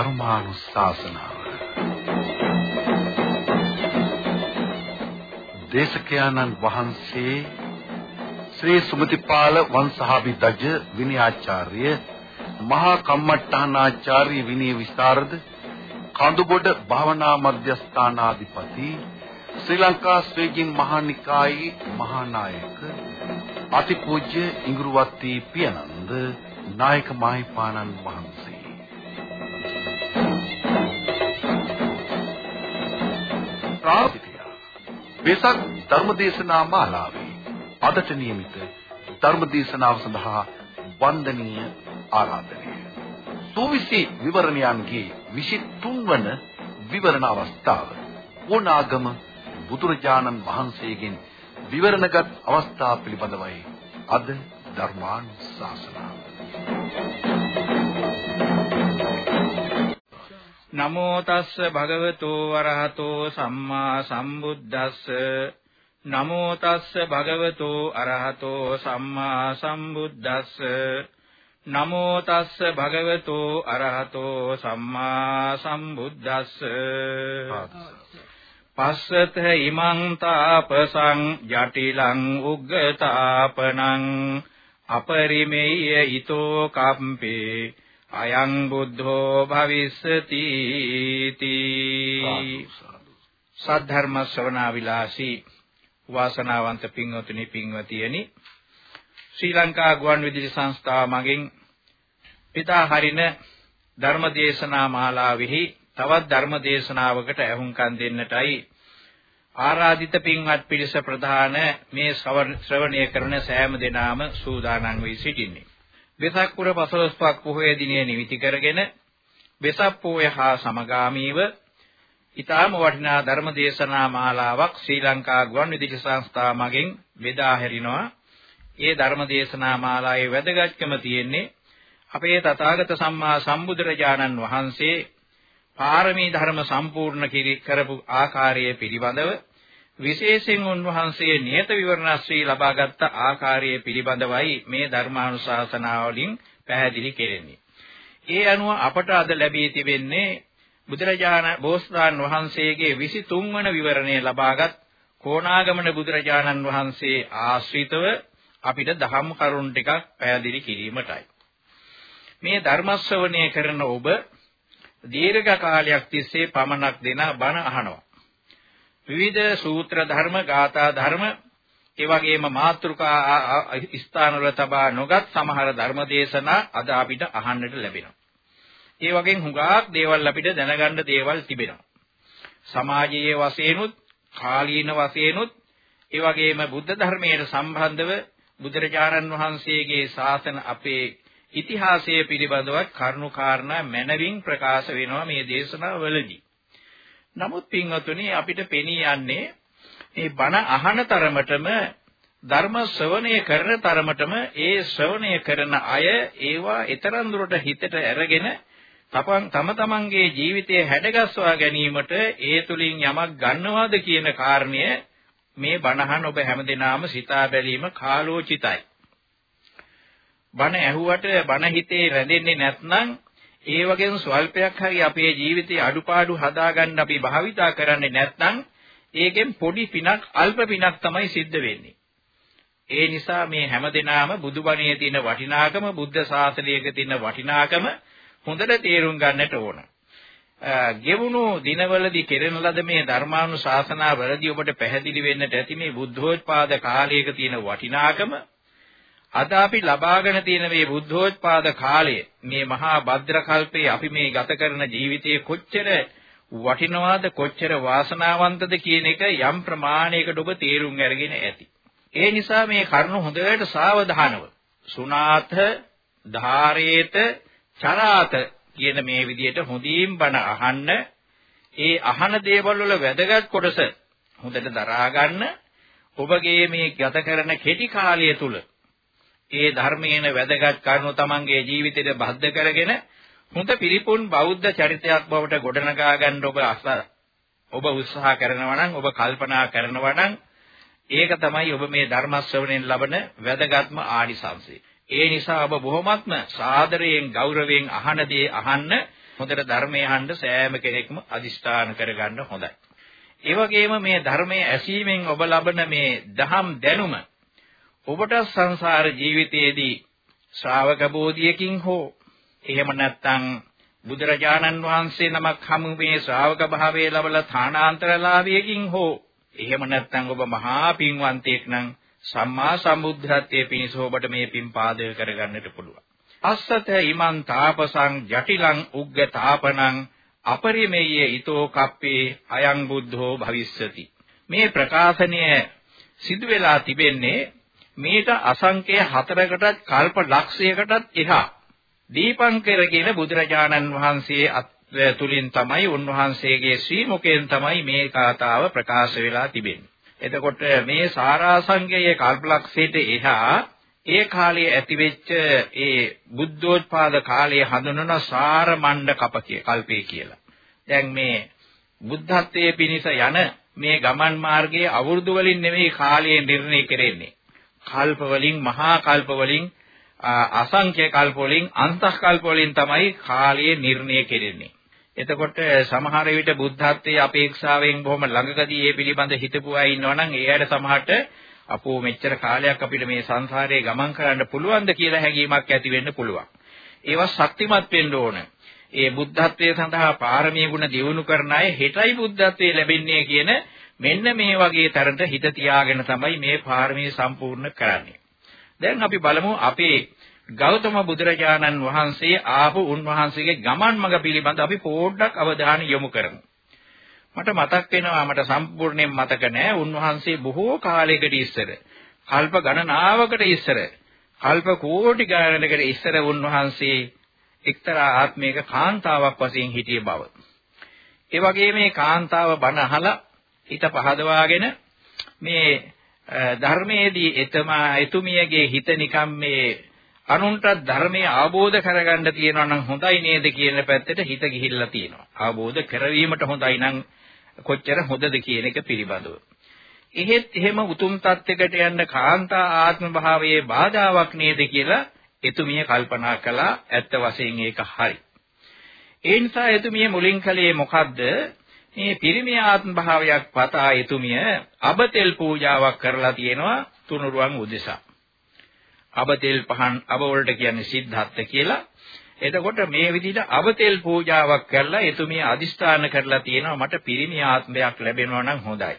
ධර්මානුශාසනාව. දේශකයන්න් වහන්සේ ශ්‍රී සුමතිපාල වංශාභිදජ විනයාචාර්ය මහා කම්මට්ටානාචාර්ය විනය විස්තරද කඳුබොඩ භාවනා මධ්‍යස්ථානාධිපති ශ්‍රී ලංකා ස්වේගින් මහානිකායේ මහානායක අතිපූජ්‍ය ඉඟුරුවත්ති පියනන්ද නායක මාහිපාණන් වහන්සේ. ප්‍රාර්ථිතය වෙසක් ධර්මදේශනා මාලාවේ අදට නියමිත ධර්මදේශනාව සඳහා වන්දනීය ආරාධනය. සූවිසි විවරණයන්ගේ 23 වන විවරණ අවස්ථාව. ඕනාගම බුදුරජාණන් වහන්සේගෙන් විවරණගත් අවස්ථා පිළිබඳවයි අද ධර්මානුශාසනාව. නමෝ තස්ස භගවතු වරහතෝ සම්මා සම්බුද්දස්ස. නමෝ තස්ස භගවතු අරහතෝ සම්මා සම්බුද්දස්ස. නමෝ තස්ස භගවතු අරහතෝ සම්මා සම්බුද්දස්ස. පස්සත ඉමං තාපසං ජටිලං උග්ගතාපනං. අපරිමේය ඊතෝ කම්පේ අයං බුද්ධෝ භවිස්සති තී සද්ධර්ම ශ්‍රවණා විලාසී වාසනාවන්ත පින්වතුනි පින්වතියනි ශ්‍රී ලංකා ගුවන් විදුලි සංස්ථාව මගින් පිතා හරින ධර්මදේශනා මාලාවෙහි තවත් ධර්මදේශනාවකට ඇහුම්කන් දෙන්නටයි ආරාධිත පින්වත් පිරිස ප්‍රධාන මේ ශ්‍රවණය කරන සෑම දෙනාම සූදානම් වී සිටින්නේ. වෙසක් පුර 15ක් පොහොය දිනය නිමිති කරගෙන වෙසක් පොය හා සමගාමීව ඊටාම වටිනා ධර්ම දේශනා මාලාවක් ශ්‍රී ලංකා ගුවන් විදුලි සංස්ථාව මගින් බෙදා හැරිනවා. ඒ ධර්ම දේශනා මාලාවේ වැදගත්කම තියෙන්නේ අපේ තථාගත සම්මා සම්බුදුරජාණන් වහන්සේ පාරමී ධර්ම සම්පූර්ණ කරපු ආකාරය පිළිබඳව විශේෂයෙන් උන්වහන්සේ නියත විවරණශ්‍රී ලබාගත් ආකාරය පිළිබඳවයි මේ ධර්මානුශාසනාවලින් පැහැදිලි කෙරෙන්නේ. ඒ අනුව අපට අද ලැබී තිබෙන්නේ බුදුරජාණන් බෝසතාණන් වහන්සේගේ 23 වන විවරණය ලබාගත් කොණාගමන බුදුරජාණන් වහන්සේ ආශ්‍රිතව අපිට දහම් කරුණු ටිකක් පැහැදිලි කිරීමටයි. මේ ධර්ම ශ්‍රවණය කරන ඔබ දීර්ඝ කාලයක් තිස්සේ පමණක් දෙන බණ අහනවා. විවිධ සූත්‍ර ධර්ම, ගාථා ධර්ම, ඒ වගේම මාතෘකා ස්ථානවල තබා නොගත් සමහර ධර්ම දේශනා අද අපිට අහන්නට ලැබෙනවා. ඒ වගේම හුඟක් දේවල් අපිට දැනගන්න දේවල් තිබෙනවා. සමාජයේ වශයෙන්ුත්, කාලීන වශයෙන්ුත්, ඒ වගේම බුද්ධ ධර්මයට සම්බන්ධව බුදුරජාණන් වහන්සේගේ ශාසන අපේ ඉතිහාසය පිළිබඳව කරුණු කාරණා මැනවින් ප්‍රකාශ වෙනවා මේ දේශනාවලදී. නමුත් පින්වතුනි අපිට පෙනී යන්නේ මේ බණ අහන තරමටම ධර්ම ශ්‍රවණය කරන තරමටම ඒ ශ්‍රවණය කරන අය ඒවා ඊතරම් දුරට හිතට අරගෙන තම තමන්ගේ ජීවිතය හැඩගස්වා ගැනීමට ඒ තුලින් යමක් ගන්නවාද කියන කාරණය මේ බණහන් ඔබ හැමදෙනාම සිතා බැලීම කාලෝචිතයි. බණ ඇහුවට බණ හිතේ රැඳෙන්නේ නැත්නම් ඒ වගේම ස්වල්පයක් හරි අපේ ජීවිතයේ අඩුපාඩු හදාගන්න අපි භාවිතා කරන්නේ නැත්නම් ඒකෙන් පොඩි පිනක් අල්ප පිනක් තමයි සිද්ධ වෙන්නේ. ඒ නිසා මේ හැමදෙනාම බුදුබණේ තියෙන වටිනාකම බුද්ධ ශාසනයක තියෙන වටිනාකම හොඳට තේරුම් ගන්නට ඕන. ගෙවුණු දිනවලදී කෙරෙන ලද මේ ධර්මානුශාසනාවලදී ඔබට පැහැදිලි වෙන්නට ඇති මේ බුද්ධෝත්පාද කාලයක තියෙන වටිනාකම අද අපි ලබාගෙන තියෙන මේ බුද්ධෝත්පාද කාලය මේ මහා භද්‍ර කල්පයේ අපි මේ ගත කරන ජීවිතයේ කොච්චර වටිනවාද කොච්චර වාසනාවන්තද කියන එක යම් ප්‍රමාණයකට ඔබ තේරුම් අරගෙන ඇති. ඒ නිසා මේ කරුණ හොඳට සාවධානව සුනාත ධාරේත චරාත කියන මේ විදිහට හොඳින් බණ අහන්න ඒ අහන දේවල් වල වැදගත් කොටස හොඳට දරා ගන්න ඔබගේ මේ ගත කරන කෙටි කාලය තුල ඒ ධර්මයේන වැදගත් කරුණු තමන්ගේ ජීවිතයට බද්ධ කරගෙන හොඳ පිරිපුන් බෞද්ධ චරිතයක් බවට ගොඩනගා ගන්න ඔබ ඔබ උත්සාහ කරනවා නම් ඔබ කල්පනා කරනවා නම් ඒක තමයි ඔබ මේ ධර්ම ශ්‍රවණයෙන් ලබන වැදගත්ම ආනිසංසය. ඒ නිසා ඔබ බොහොමත්ම සාදරයෙන් ගෞරවයෙන් අහන දේ අහන්න හොඳට ධර්මයේ අහන්න සෑම කෙනෙක්ම අදිෂ්ඨාන කරගන්න හොඳයි. ඒ වගේම මේ ධර්මයේ ඇසීමෙන් ඔබ ලබන මේ දහම් දැනුම ඔබට සංසාර ජීවිතයේදී ශ්‍රාවක බෝධියකින් හෝ එහෙම නැත්නම් බුදුරජාණන් වහන්සේ නමක් හමු මේ ශ්‍රාවක භාවයේ ලබලා ථානාන්තරලාභයකින් හෝ එහෙම නැත්නම් ඔබ මහා පින්වන්තයෙක් නම් සම්මා සම්බුද්ධත්වයේ පිණිස ඔබට මේ පින් පාදක කරගන්නට පුළුවන්. අස්සත ඉමන් තාපසං ජටිලං උග්ග තාපනං අපරිමේය ඊතෝ කප්පේ අයං බුද්ධෝ භවිස්සති. මේ ප්‍රකාශනය සිදු වෙලා තිබෙන්නේ මේට අසංකය හතරකටත් කල්ප ලක්ෂයකටත් එහා දීපංකර කියන බුදුරජාණන් වහන්සේ තුලින් තමයි උන්වහන්සේගේ ශ්‍රී මුඛයෙන් තමයි මේ කාතාව ප්‍රකාශ වෙලා තිබෙන්නේ. එතකොට මේ සාරාංශයේ කල්පලක්ෂයට එහා ඒ කාලයේ ඇතිවෙච්ච ඒ බුද්ධෝත්පාද කාලයේ හඳුනන සාර මණ්ඩ කපකේ කල්පේ කියලා. දැන් මේ බුද්ධත්වයේ පිනිස යන මේ ගමන් මාර්ගයේ අවුරුදු වලින් නෙමෙයි කාලය නිර්ණය කෙරෙන්නේ. කල්ප වලින් මහා කල්ප වලින් අසංඛ්‍ය කල්ප වලින් අන්තහ කල්ප වලින් තමයි කාලය නිර්ණය කෙරෙන්නේ. එතකොට සමහර විට බුද්ධත්වයේ අපේක්ෂාවෙන් බොහොම ළඟකදී මේ පිළිබඳ හිතපු අය ඉන්නවනම් ඒ අයට සමහරට අපෝ මෙච්චර කාලයක් අපිට මේ සංසාරේ ගමන් කරන්න පුළුවන්ද කියලා හැඟීමක් ඇති වෙන්න පුළුවන්. ඒවා ශක්තිමත් වෙන්න ඕන. ඒ බුද්ධත්වයේ සඳහා පාරමී ගුණ දියුණු කරන අය හෙටයි බුද්ධත්වයේ ලැබෙන්නේ කියන මෙන්න මේ වගේ තරට හිත තියාගෙන තමයි මේ පාරමී සම්පූර්ණ කරන්නේ. දැන් අපි බලමු අපේ ගෞතම බුදුරජාණන් වහන්සේ ආපු උන්වහන්සේගේ ගමන් මඟ පිළිබඳ අපි පොඩ්ඩක් අවධානය යොමු කරමු. මට මතක් වෙනවා මට සම්පූර්ණයෙන් මතක නෑ උන්වහන්සේ බොහෝ කාලයකට ඉස්සර කල්ප ගණනාවකට ඉස්සර කල්ප කෝටි ගණනකට ඉස්සර උන්වහන්සේ එක්තරා ආත්මයක කාන්තාවක් වශයෙන් හිටිය බව. ඒ වගේ මේ කාන්තාව බණ අහලා හිත පහදවාගෙන මේ ධර්මයේදී එතමා එතුමියගේ හිත නිකම් මේ අනුන්ට ධර්මයේ ආબોධ කරගන්න තියෙනවා නම් හොඳයි නේද කියන පැත්තට හිත ගිහිල්ලා තියෙනවා. ආબોධ කරවීමට හොඳයි නම් කොච්චර හොඳද කියන එක පිළිබඳව. එහෙත් එහෙම උතුම් තත්යකට යන්න කාන්තා ආත්ම භාවයේ බාධාවක් නේද කියලා එතුමිය කල්පනා කළා. ඇත්ත වශයෙන් ඒක හරි. ඒ නිසා එතුමිය මුලින් කලේ මොකද්ද? මේ පිරිමි ආත්ම භාවයක් පතා එතුමිය අබතෙල් පූජාවක් කරලා තියෙනවා තුනුරුවන් උදෙසා. අබතෙල් පහන් අබ වලට කියන්නේ සිද්ධාත්ත කියලා. එතකොට මේ විදිහට අවතෙල් පූජාවක් කරලා එතුමිය අදිස්ථාන කරලා තියෙනවා මට පිරිමි ආත්මයක් ලැබෙනවා නම් හොඳයි.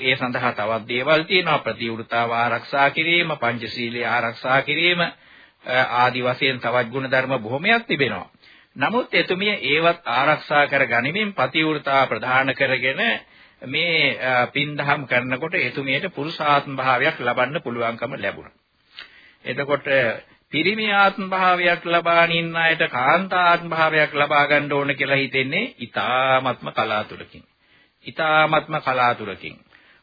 ඒ සඳහා තවත් දේවල් තියෙනවා ප්‍රතිවෘතාව ආරක්ෂා කිරීම, පංචශීලයේ ආරක්ෂා කිරීම ආදි වශයෙන් තවත් ගුණධර්ම බොහොමයක් තිබෙනවා. නමුත් එතුමිය ඒවත් ආරක්ෂා කර ගනිමින් ප්‍රතිවෘතා ප්‍රදාන කරගෙන මේ පින්දහම් කරනකොට එතුමියට පුරුෂාත්ම භාවයක් ලබන්න පුළුවන්කම ලැබුණා. එතකොට පිරිමි ආත්ම භාවයක් ලබාගෙන ඉන්න අයට කාන්තා ආත්ම භාවයක් ලබා ගන්න ඕන කියලා හිතෙන්නේ ඊ타ත්ම කලාතුරකින්. ඊ타ත්ම කලාතුරකින්.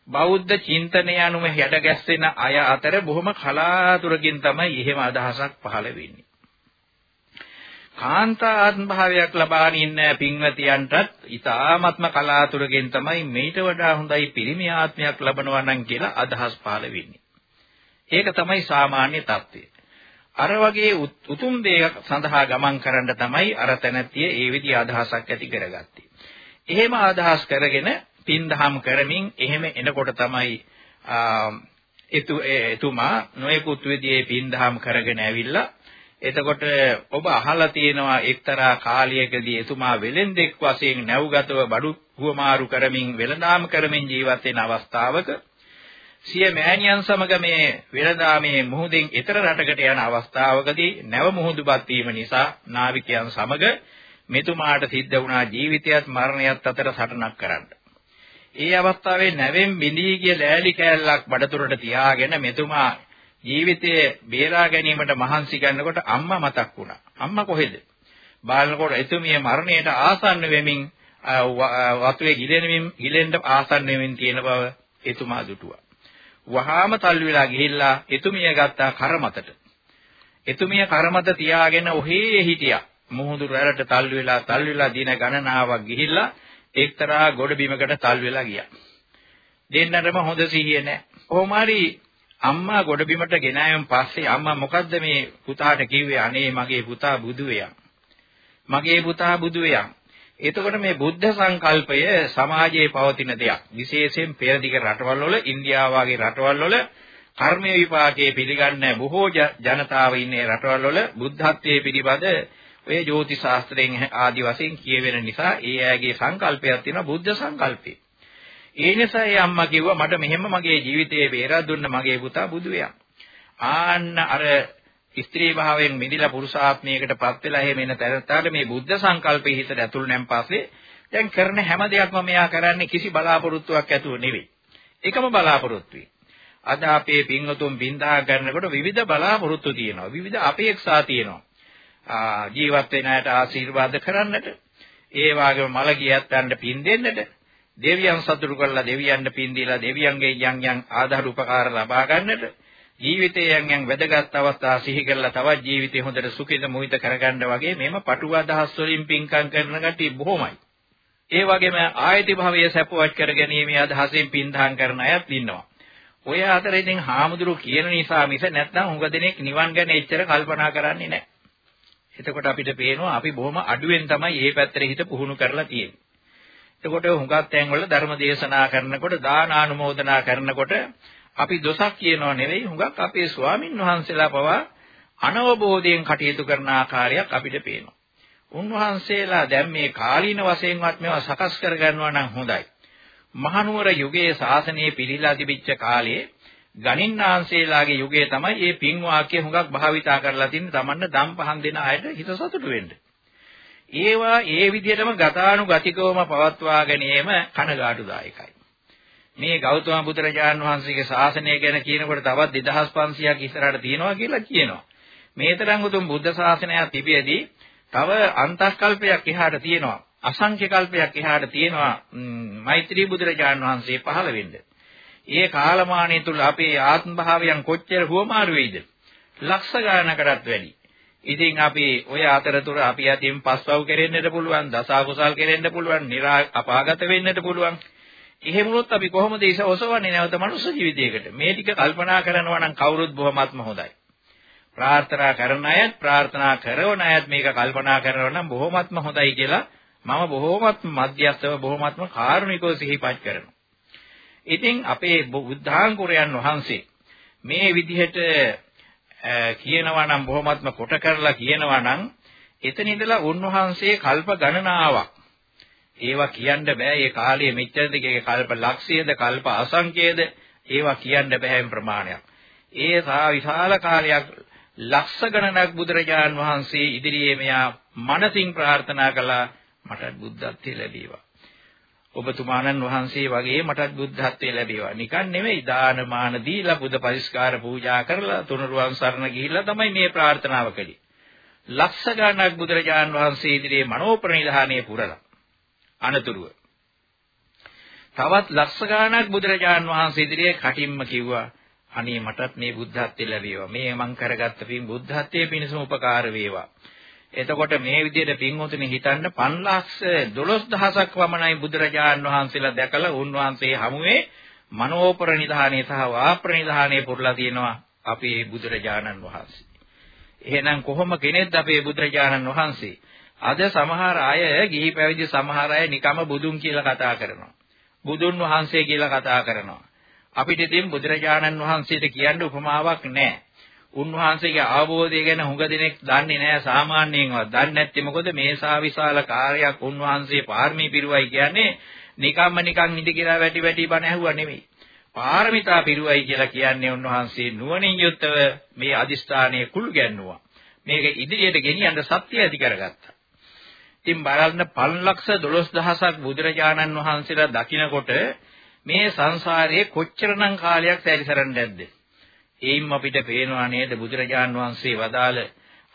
බෞද්ධ චින්තනය අනුව හැඩගැස්සෙන අය අතර බොහොම කලාතුරකින් තමයි එහෙම අදහසක් පහළ වෙන්නේ. කාන්තා ආත්ම භාවයක් ලබාගෙන ඉන්න පින්වතියන්ටත් ඊ타ත්ම කලාතුරකින් තමයි මේට වඩා හොඳයි පිරිමි ආත්මයක් ලබනවා නම් කියලා අදහස් පහළ වෙන්නේ. ඒක තමයි සාමාන්‍ය தත්ත්වය. අර වගේ උතුම් දෙයක් සඳහා ගමන් කරන්න තමයි අර තැනැත්තිය ඒ විදිහ අදහසක් ඇති කරගත්තේ. එහෙම අදහස් කරගෙන පින්දහම් කරමින් එහෙම එනකොට තමයි එතු එතුමා නොයෙකුත් විදිහේ පින්දහම් කරගෙන ඇවිල්ලා එතකොට ඔබ අහලා තියෙනවා එක්තරා කාලයකදී එතුමා වෙලෙන්දෙක් වශයෙන් නැව්ගතව බඩු හුවමාරු කරමින් වෙළඳාම් කරමින් ජීවත් වෙන අවස්ථාවක සිය මෑණියන් සමග මේ වෙළඳාමේ මුහුදෙන් ඊතර රටකට යන අවස්ථාවකදී නැව මුහුදුපත් වීම නිසා නාවිකයන් සමග මෙතුමාට සිද්ධ වුණා ජීවිතයත් මරණයත් අතර සටනක් කරන්න. ඒ අවස්ථාවේ නැවෙන් බිඳී ගිය ලෑලි කෑල්ලක් බඩතුරට තියාගෙන මෙතුමා ජීවිතයේ බේරා ගැනීමට මහන්සි ගන්නකොට අම්මා මතක් වුණා. අම්මා කොහෙද? බලනකොට එතුමිය මරණයට ආසන්න වෙමින් වතුවේ ගිලෙනමින් ගිලෙන්න ආසන්න වෙමින් තියෙන බව එතුමා දුටුවා. වහාම තල්ලු වෙලා ගිහිල්ලා එතුමිය ගත්තා කරමතට. එතුමිය කරමත තියාගෙන ඔහේ හිටියා. මුහුදු රැළට තල්ලු වෙලා තල්ලු වෙලා දින ගණනාවක් ගිහිල්ලා එක්තරා ගොඩ බිමකට තල්ලු වෙලා ගියා. දෙන්නටම හොඳ සිහිය නැහැ. කොහොම හරි අම්මා ගොඩ බිමට ගෙනාවෙන් පස්සේ අම්මා මොකද්ද මේ පුතාට කිව්වේ අනේ මගේ පුතා බුදු වෙයා. මගේ පුතා බුදු වෙයන්. එතකොට මේ බුද්ධ සංකල්පය සමාජයේ පවතින දෙයක්. විශේෂයෙන් පෙරදිග රටවල් වල ඉන්දියාව වගේ රටවල් වල කර්මයේ විපාකයේ පිළිගන්න බොහෝ ජනතාව ඉන්නේ රටවල් වල බුද්ධත්වයේ පිළිබඳ ඔය ජ්‍යොතිෂ ශාස්ත්‍රයෙන් ආදි වශයෙන් කියවෙන නිසා ඒ අයගේ සංකල්පයක් තියෙනවා බුද්ධ සංකල්පේ. ඒ නිසා ඒ අම්මා කිව්වා මට මෙහෙම මගේ ජීවිතේ බේරා දුන්න මගේ පුතා බුදු වෙනවා. ආන්න අර ස්ත්‍රී භාවයෙන් මිදිලා පුරුෂාත්මයකටපත් වෙලා එහෙම එන තැනට මේ බුද්ධ සංකල්පයේ හිතට ඇතුළු නැන් පස්සේ දැන් කරන හැම දෙයක්ම මෙයා කරන්නේ කිසි බලාපොරොත්තුවක් ඇතුව නෙවෙයි. එකම බලාපොරොත්තුයි. අද අපේ පින්වතුන් බින්දා ගන්නකොට විවිධ බලාපොරොත්තු තියෙනවා. විවිධ අපේක්ෂා තියෙනවා. ජීවත් වෙන අයට ආශිර්වාද කරන්නට, ඒ වගේම මල ගියත් පින් දෙන්නට, දෙවියන් සතුටු කරලා දෙවියන්ට පින් දීලා දෙවියන්ගේ යම් යම් ආධාර උපකාර ලබා ගන්නට, ජීවිතයේ යම් යම් වැදගත් අවස්ථා සිහි කරලා තවත් ජීවිතේ හොඳට සුඛිත මුහිත කරගන්න වගේ මේම පටු අදහස් වලින් පින්කම් කරන කටි බොහොමයි. ඒ වගේම ආයති භවයේ සැපවත් කර ගැනීම අදහසින් පින්දාම් කරන අයත් ඉන්නවා. ඔය අතර ඉතින් හාමුදුරු කියන නිසා මිස නැත්නම් හුඟ දෙනෙක් නිවන් ගැන එච්චර කල්පනා කරන්නේ නැහැ. එතකොට අපිට පේනවා අපි බොහොම අඩුවෙන් තමයි මේ පැත්තට හිත පුහුණු කරලා තියෙන්නේ. එතකොට හුඟක් තැන්වල ධර්ම දේශනා කරනකොට දාන ආනුමෝදනා කරනකොට අපි දොසක් කියනව නෙවෙයි හුඟක් අපේ ස්වාමින් වහන්සේලා පවා අනවබෝධයෙන් කටයුතු කරන ආකාරයක් අපිට පේනවා. උන්වහන්සේලා දැන් මේ කාලීන වශයෙන්වත් මේවා සකස් කරගන්නවා නම් හොඳයි. මහනුවර යුගයේ ශාසනය පිළිලා තිබිච්ච කාලයේ ගණින්නාංශේලාගේ යුගයේ තමයි මේ පින් වාක්‍ය හුඟක් භාවිතා කරලා තින්නේ Tamanne දම් පහන් දෙන අයට හිත සතුටු වෙන්න. ඒවා ඒ විදිහටම ගතානුගතිකවම පවත්වා ගැනීම කනගාටුදායකයි. මේ ගෞතම බුදුරජාණන් වහන්සේගේ ශාසනය ගැන කියනකොට තවත් 2500ක් ඉස්සරහට තියෙනවා කියලා කියනවා. මේ තරම් උතුම් බුද්ධ ශාසනයක් තිබියදී තව අන්තක්කල්පයක් එහාට තියෙනවා. අසංඛ්‍ය කල්පයක් එහාට තියෙනවා මෛත්‍රී බුදුරජාණන් වහන්සේ පහළ වෙන්න. ඒ කාලමානය තුල අපේ ආත්ම භාවයන් කොච්චර හුවමාරු වෙයිද? ලක්ෂ ගණනකටත් වැඩි. ඉතින් අපි ඔය අතරතුර අපි අතින් පස්වව් කෙරෙන්නට පුළුවන්, දස අකුසල් කෙරෙන්න පුළුවන්, නිරා අපාගත වෙන්නට පුළුවන්. එහෙම වුණොත් අපි කොහොමද ඒස ඔසවන්නේ නැවත මනුෂ්‍ය ජීවිතයකට? මේ ටික කල්පනා කරනවා නම් කවුරුත් බොහොමත්ම හොඳයි. ප්‍රාර්ථනා කරන අයත් ප්‍රාර්ථනා කරන අයත් මේක කල්පනා කරනවා නම් බොහොමත්ම හොඳයි කියලා මම බොහොමත්ම මධ්‍යස්ථව බොහොමත්ම කාරුණිකව සිහිපත් කරනවා. ඉතින් අපේ බුද්ධාංකුරයන් වහන්සේ මේ විදිහට කියනවා නම් බොහොමත්ම කොට කරලා කියනවා නම් එතන ඉඳලා උන්වහන්සේ කල්ප ගණනාවක්. ඒවා කියන්න බෑ. ඒ කාලයේ මෙච්චර දිගේ කල්ප ලක්ෂයේද කල්ප අසංඛ්‍යයේද ඒවා කියන්න බෑ ප්‍රමාණයක්. ඒ සා විශාල කාලයක් ලක්ෂ ගණනක් බුදුරජාන් වහන්සේ ඉදිරියේ මෙයා මනසින් ප්‍රාර්ථනා කළා මටත් බුද්ධත්වයේ ලැබේවා. ඔබතුමාණන් වහන්සේ වගේ මටත් බුද්ධත්වයේ ලැබේවා. නිකන් නෙමෙයි දාන මාන දීලා බුද්ධ පරිස්කාර පූජා කරලා තුනුරුවන් සරණ ගිහිල්ලා තමයි මේ ප්‍රාර්ථනාව කළේ. ලක්ෂ ගණනක් බුදුරජාන් වහන්සේ ඉදිරියේ මනෝප්‍රනිධානයේ පුරලා. අනතුරුව තවත් ලක්ෂ ගණනක් බුදුරජාන් වහන්සේ ඉදිරියේ කටින්ම කිව්වා අනේ මටත් මේ බුද්ධත්වයේ ලැබේවා. මේ මං කරගත්ත පින් බුද්ධත්වයේ පිණිසම උපකාර වේවා. එතකොට මේ විදිහට පින්වතුනි හිතන්න 512000ක් වමනයි බුදුරජාණන් වහන්සේලා දැකලා උන්වහන්සේ හමුවේ මනෝපරනිධානයේ සහ වාප්‍රනිධානයේ පුරලා තියෙනවා අපේ බුදුරජාණන් වහන්සේ. එහෙනම් කොහොම කෙනෙක්ද අපේ බුදුරජාණන් වහන්සේ? අද සමහර අය ගිහි පැවිදි සමහර අය නිකම බුදුන් කියලා කතා කරනවා. බුදුන් වහන්සේ කියලා කතා කරනවා. අපිට ඉතින් බුදුරජාණන් වහන්සේට කියන්න උපමාවක් නැහැ. උන්වහන්සේගේ අවබෝධය ගැන හුඟ දෙනෙක් දන්නේ නැහැ සාමාන්‍යයෙන්වත්. දන්නේ නැත්තේ මොකද මේ සා විශාල කාර්යයක් උන්වහන්සේ පාරමී පිරුවයි කියන්නේ නිකම්ම නිකන් ඉඳ කියලා වැටි වැටි බණ ඇහුවා නෙමෙයි. පාරමිතා පිරුවයි කියලා කියන්නේ උන්වහන්සේ නුවණින් යුක්තව මේ අදිස්ථානයේ කුළු ගැන්නුවා. මේක ඉදිරියට ගෙනියන්න සත්‍ය ඇති කරගත්තා. ඉතින් බලන්න 512000ක් බුදුරජාණන් වහන්සේලා දකිනකොට මේ සංසාරයේ කොච්චරනම් කාලයක් සැරිසරන්නේ නැද්ද? එයින් අපිට පේනවා නේද බුදුරජාන් වහන්සේ වදාළ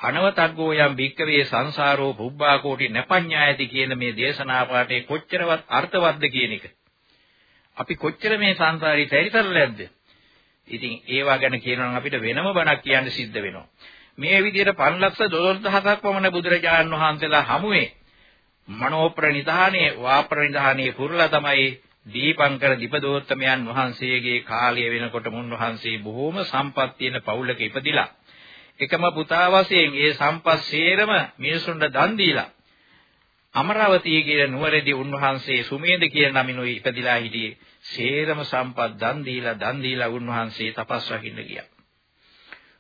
අනවතග්ගෝ යම් භික්කවේ සංසාරෝ පුබ්බා කෝටි නැපඤ්ඤායති කියන මේ දේශනා පාඩේ කොච්චරවත් අර්ථවත්ද කියන එක. අපි කොච්චර මේ සංසාරي තැරිතරලැද්ද? ඉතින් ඒවා ගැන කියනවා නම් අපිට වෙනම බණක් කියන්න සිද්ධ වෙනවා. මේ විදිහට 512000ක් පමණ බුදුරජාණන් වහන්සේලා හමුවේ මනෝප්‍රනිධානයේ වාප්‍රනිධානයේ පුරලා තමයි දීපංකර දීපදෝත්තමයන් වහන්සේගේ කාලය වෙනකොට මුන්වහන්සේ බොහෝම සම්පත් තියෙන පවුලක ඉපදිලා එකම පුතා වශයෙන් ඒ සම්පත් සේරම මිනිසුන්ට දන් දීලා අමරාවතී කියන නුවරදී උන්වහන්සේ සුමේද කියන නමිනුයි ඉපදිලා හිටියේ. සේරම සම්පත් දන් දීලා දන් දීලා උන්වහන්සේ තපස් රකින්න ගියා.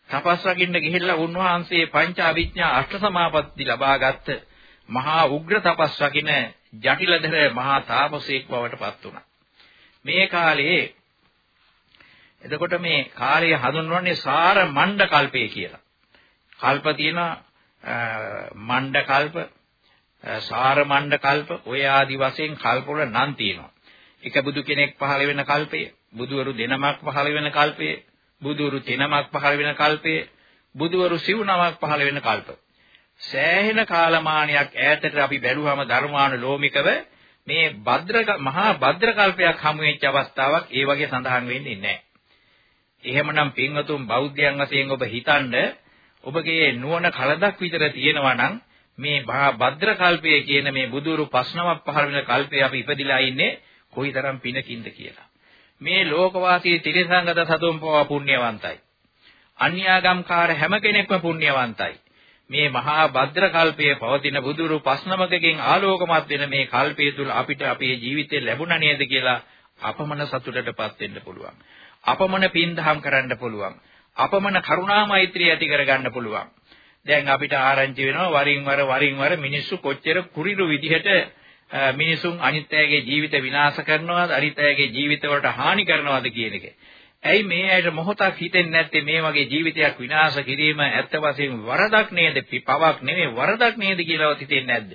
තපස් රකින්න ගිහිල්ලා උන්වහන්සේ පංච අවිඥා අෂ්ට සමාපatti ලබාගත්ත මහා උග්‍ර තපස් රකින්න ජටිලදර මහා තාපසේක් බවට පත් වුණා. මේ කාලේ එතකොට මේ කාලය හඳුන්වන්නේ සාර මණ්ඩ කල්පය කියලා. කල්ප තියෙනවා මණ්ඩ කල්ප, සාර මණ්ඩ කල්ප, ඔය ආදි වශයෙන් කල්ප වල නම් තියෙනවා. එක බුදු කෙනෙක් පහළ වෙන කල්පය, බුදුවරු දෙනමක් පහළ වෙන කල්පය, බුදුවරු තිනමක් පහළ වෙන කල්පය, බුදුවරු සිව් නමක් පහළ වෙන කල්ප. සෑහෙන කාලමානයක් ඈතට අපි බැලුවම ධර්මානුලෝමිකව මේ භද්‍ර මහා භද්‍ර කල්පයක් හමු වෙච්ච අවස්ථාවක් ඒ වගේ සඳහන් වෙන්නේ නැහැ. එහෙමනම් පින්වතුන් බෞද්ධයන් වශයෙන් ඔබ හිතනද ඔබගේ නුවණ කලදක් විතර තියෙනවා නම් මේ මහා භද්‍ර කල්පයේ කියන මේ බුදුරු පස්නමක් පහළ වෙන කල්පේ අපි ඉපදිලා ඉන්නේ කොයිතරම් පිනකින්ද කියලා. මේ ලෝකවාසී ත්‍රිසංගත සතුන් පවා පුණ්‍යවන්තයි. අන්‍යාගම්කාර හැම කෙනෙක්ම පුණ්‍යවන්තයි. මේ මහා භද්‍ර කල්පයේ පවතින බුදුරු පස්නමකකින් ආලෝකමත් වෙන මේ කල්පය තුල අපිට අපේ ජීවිතේ ලැබුණා නේද කියලා අපමණ සතුටටපත් වෙන්න පුළුවන්. අපමණ පින්දහම් කරන්න පුළුවන්. අපමණ කරුණා මෛත්‍රිය ඇති කරගන්න පුළුවන්. දැන් අපිට ආරංචි වෙනවා වරින් වර වරින් වර මිනිස්සු කොච්චර කුරිරු විදිහට මිනිසුන් අනිත් අයගේ ජීවිත විනාශ කරනවද අනිත් අයගේ ජීවිතවලට හානි කරනවද කියන එක. ඇයි මේ අයට මොහොතක් හිතෙන්නේ නැත්තේ මේ වගේ ජීවිතයක් විනාශ කිරීම ඇත්ත වශයෙන්ම වරදක් නේද පවක් නෙමෙයි වරදක් නේද කියලාවත් හිතෙන්නේ නැද්ද?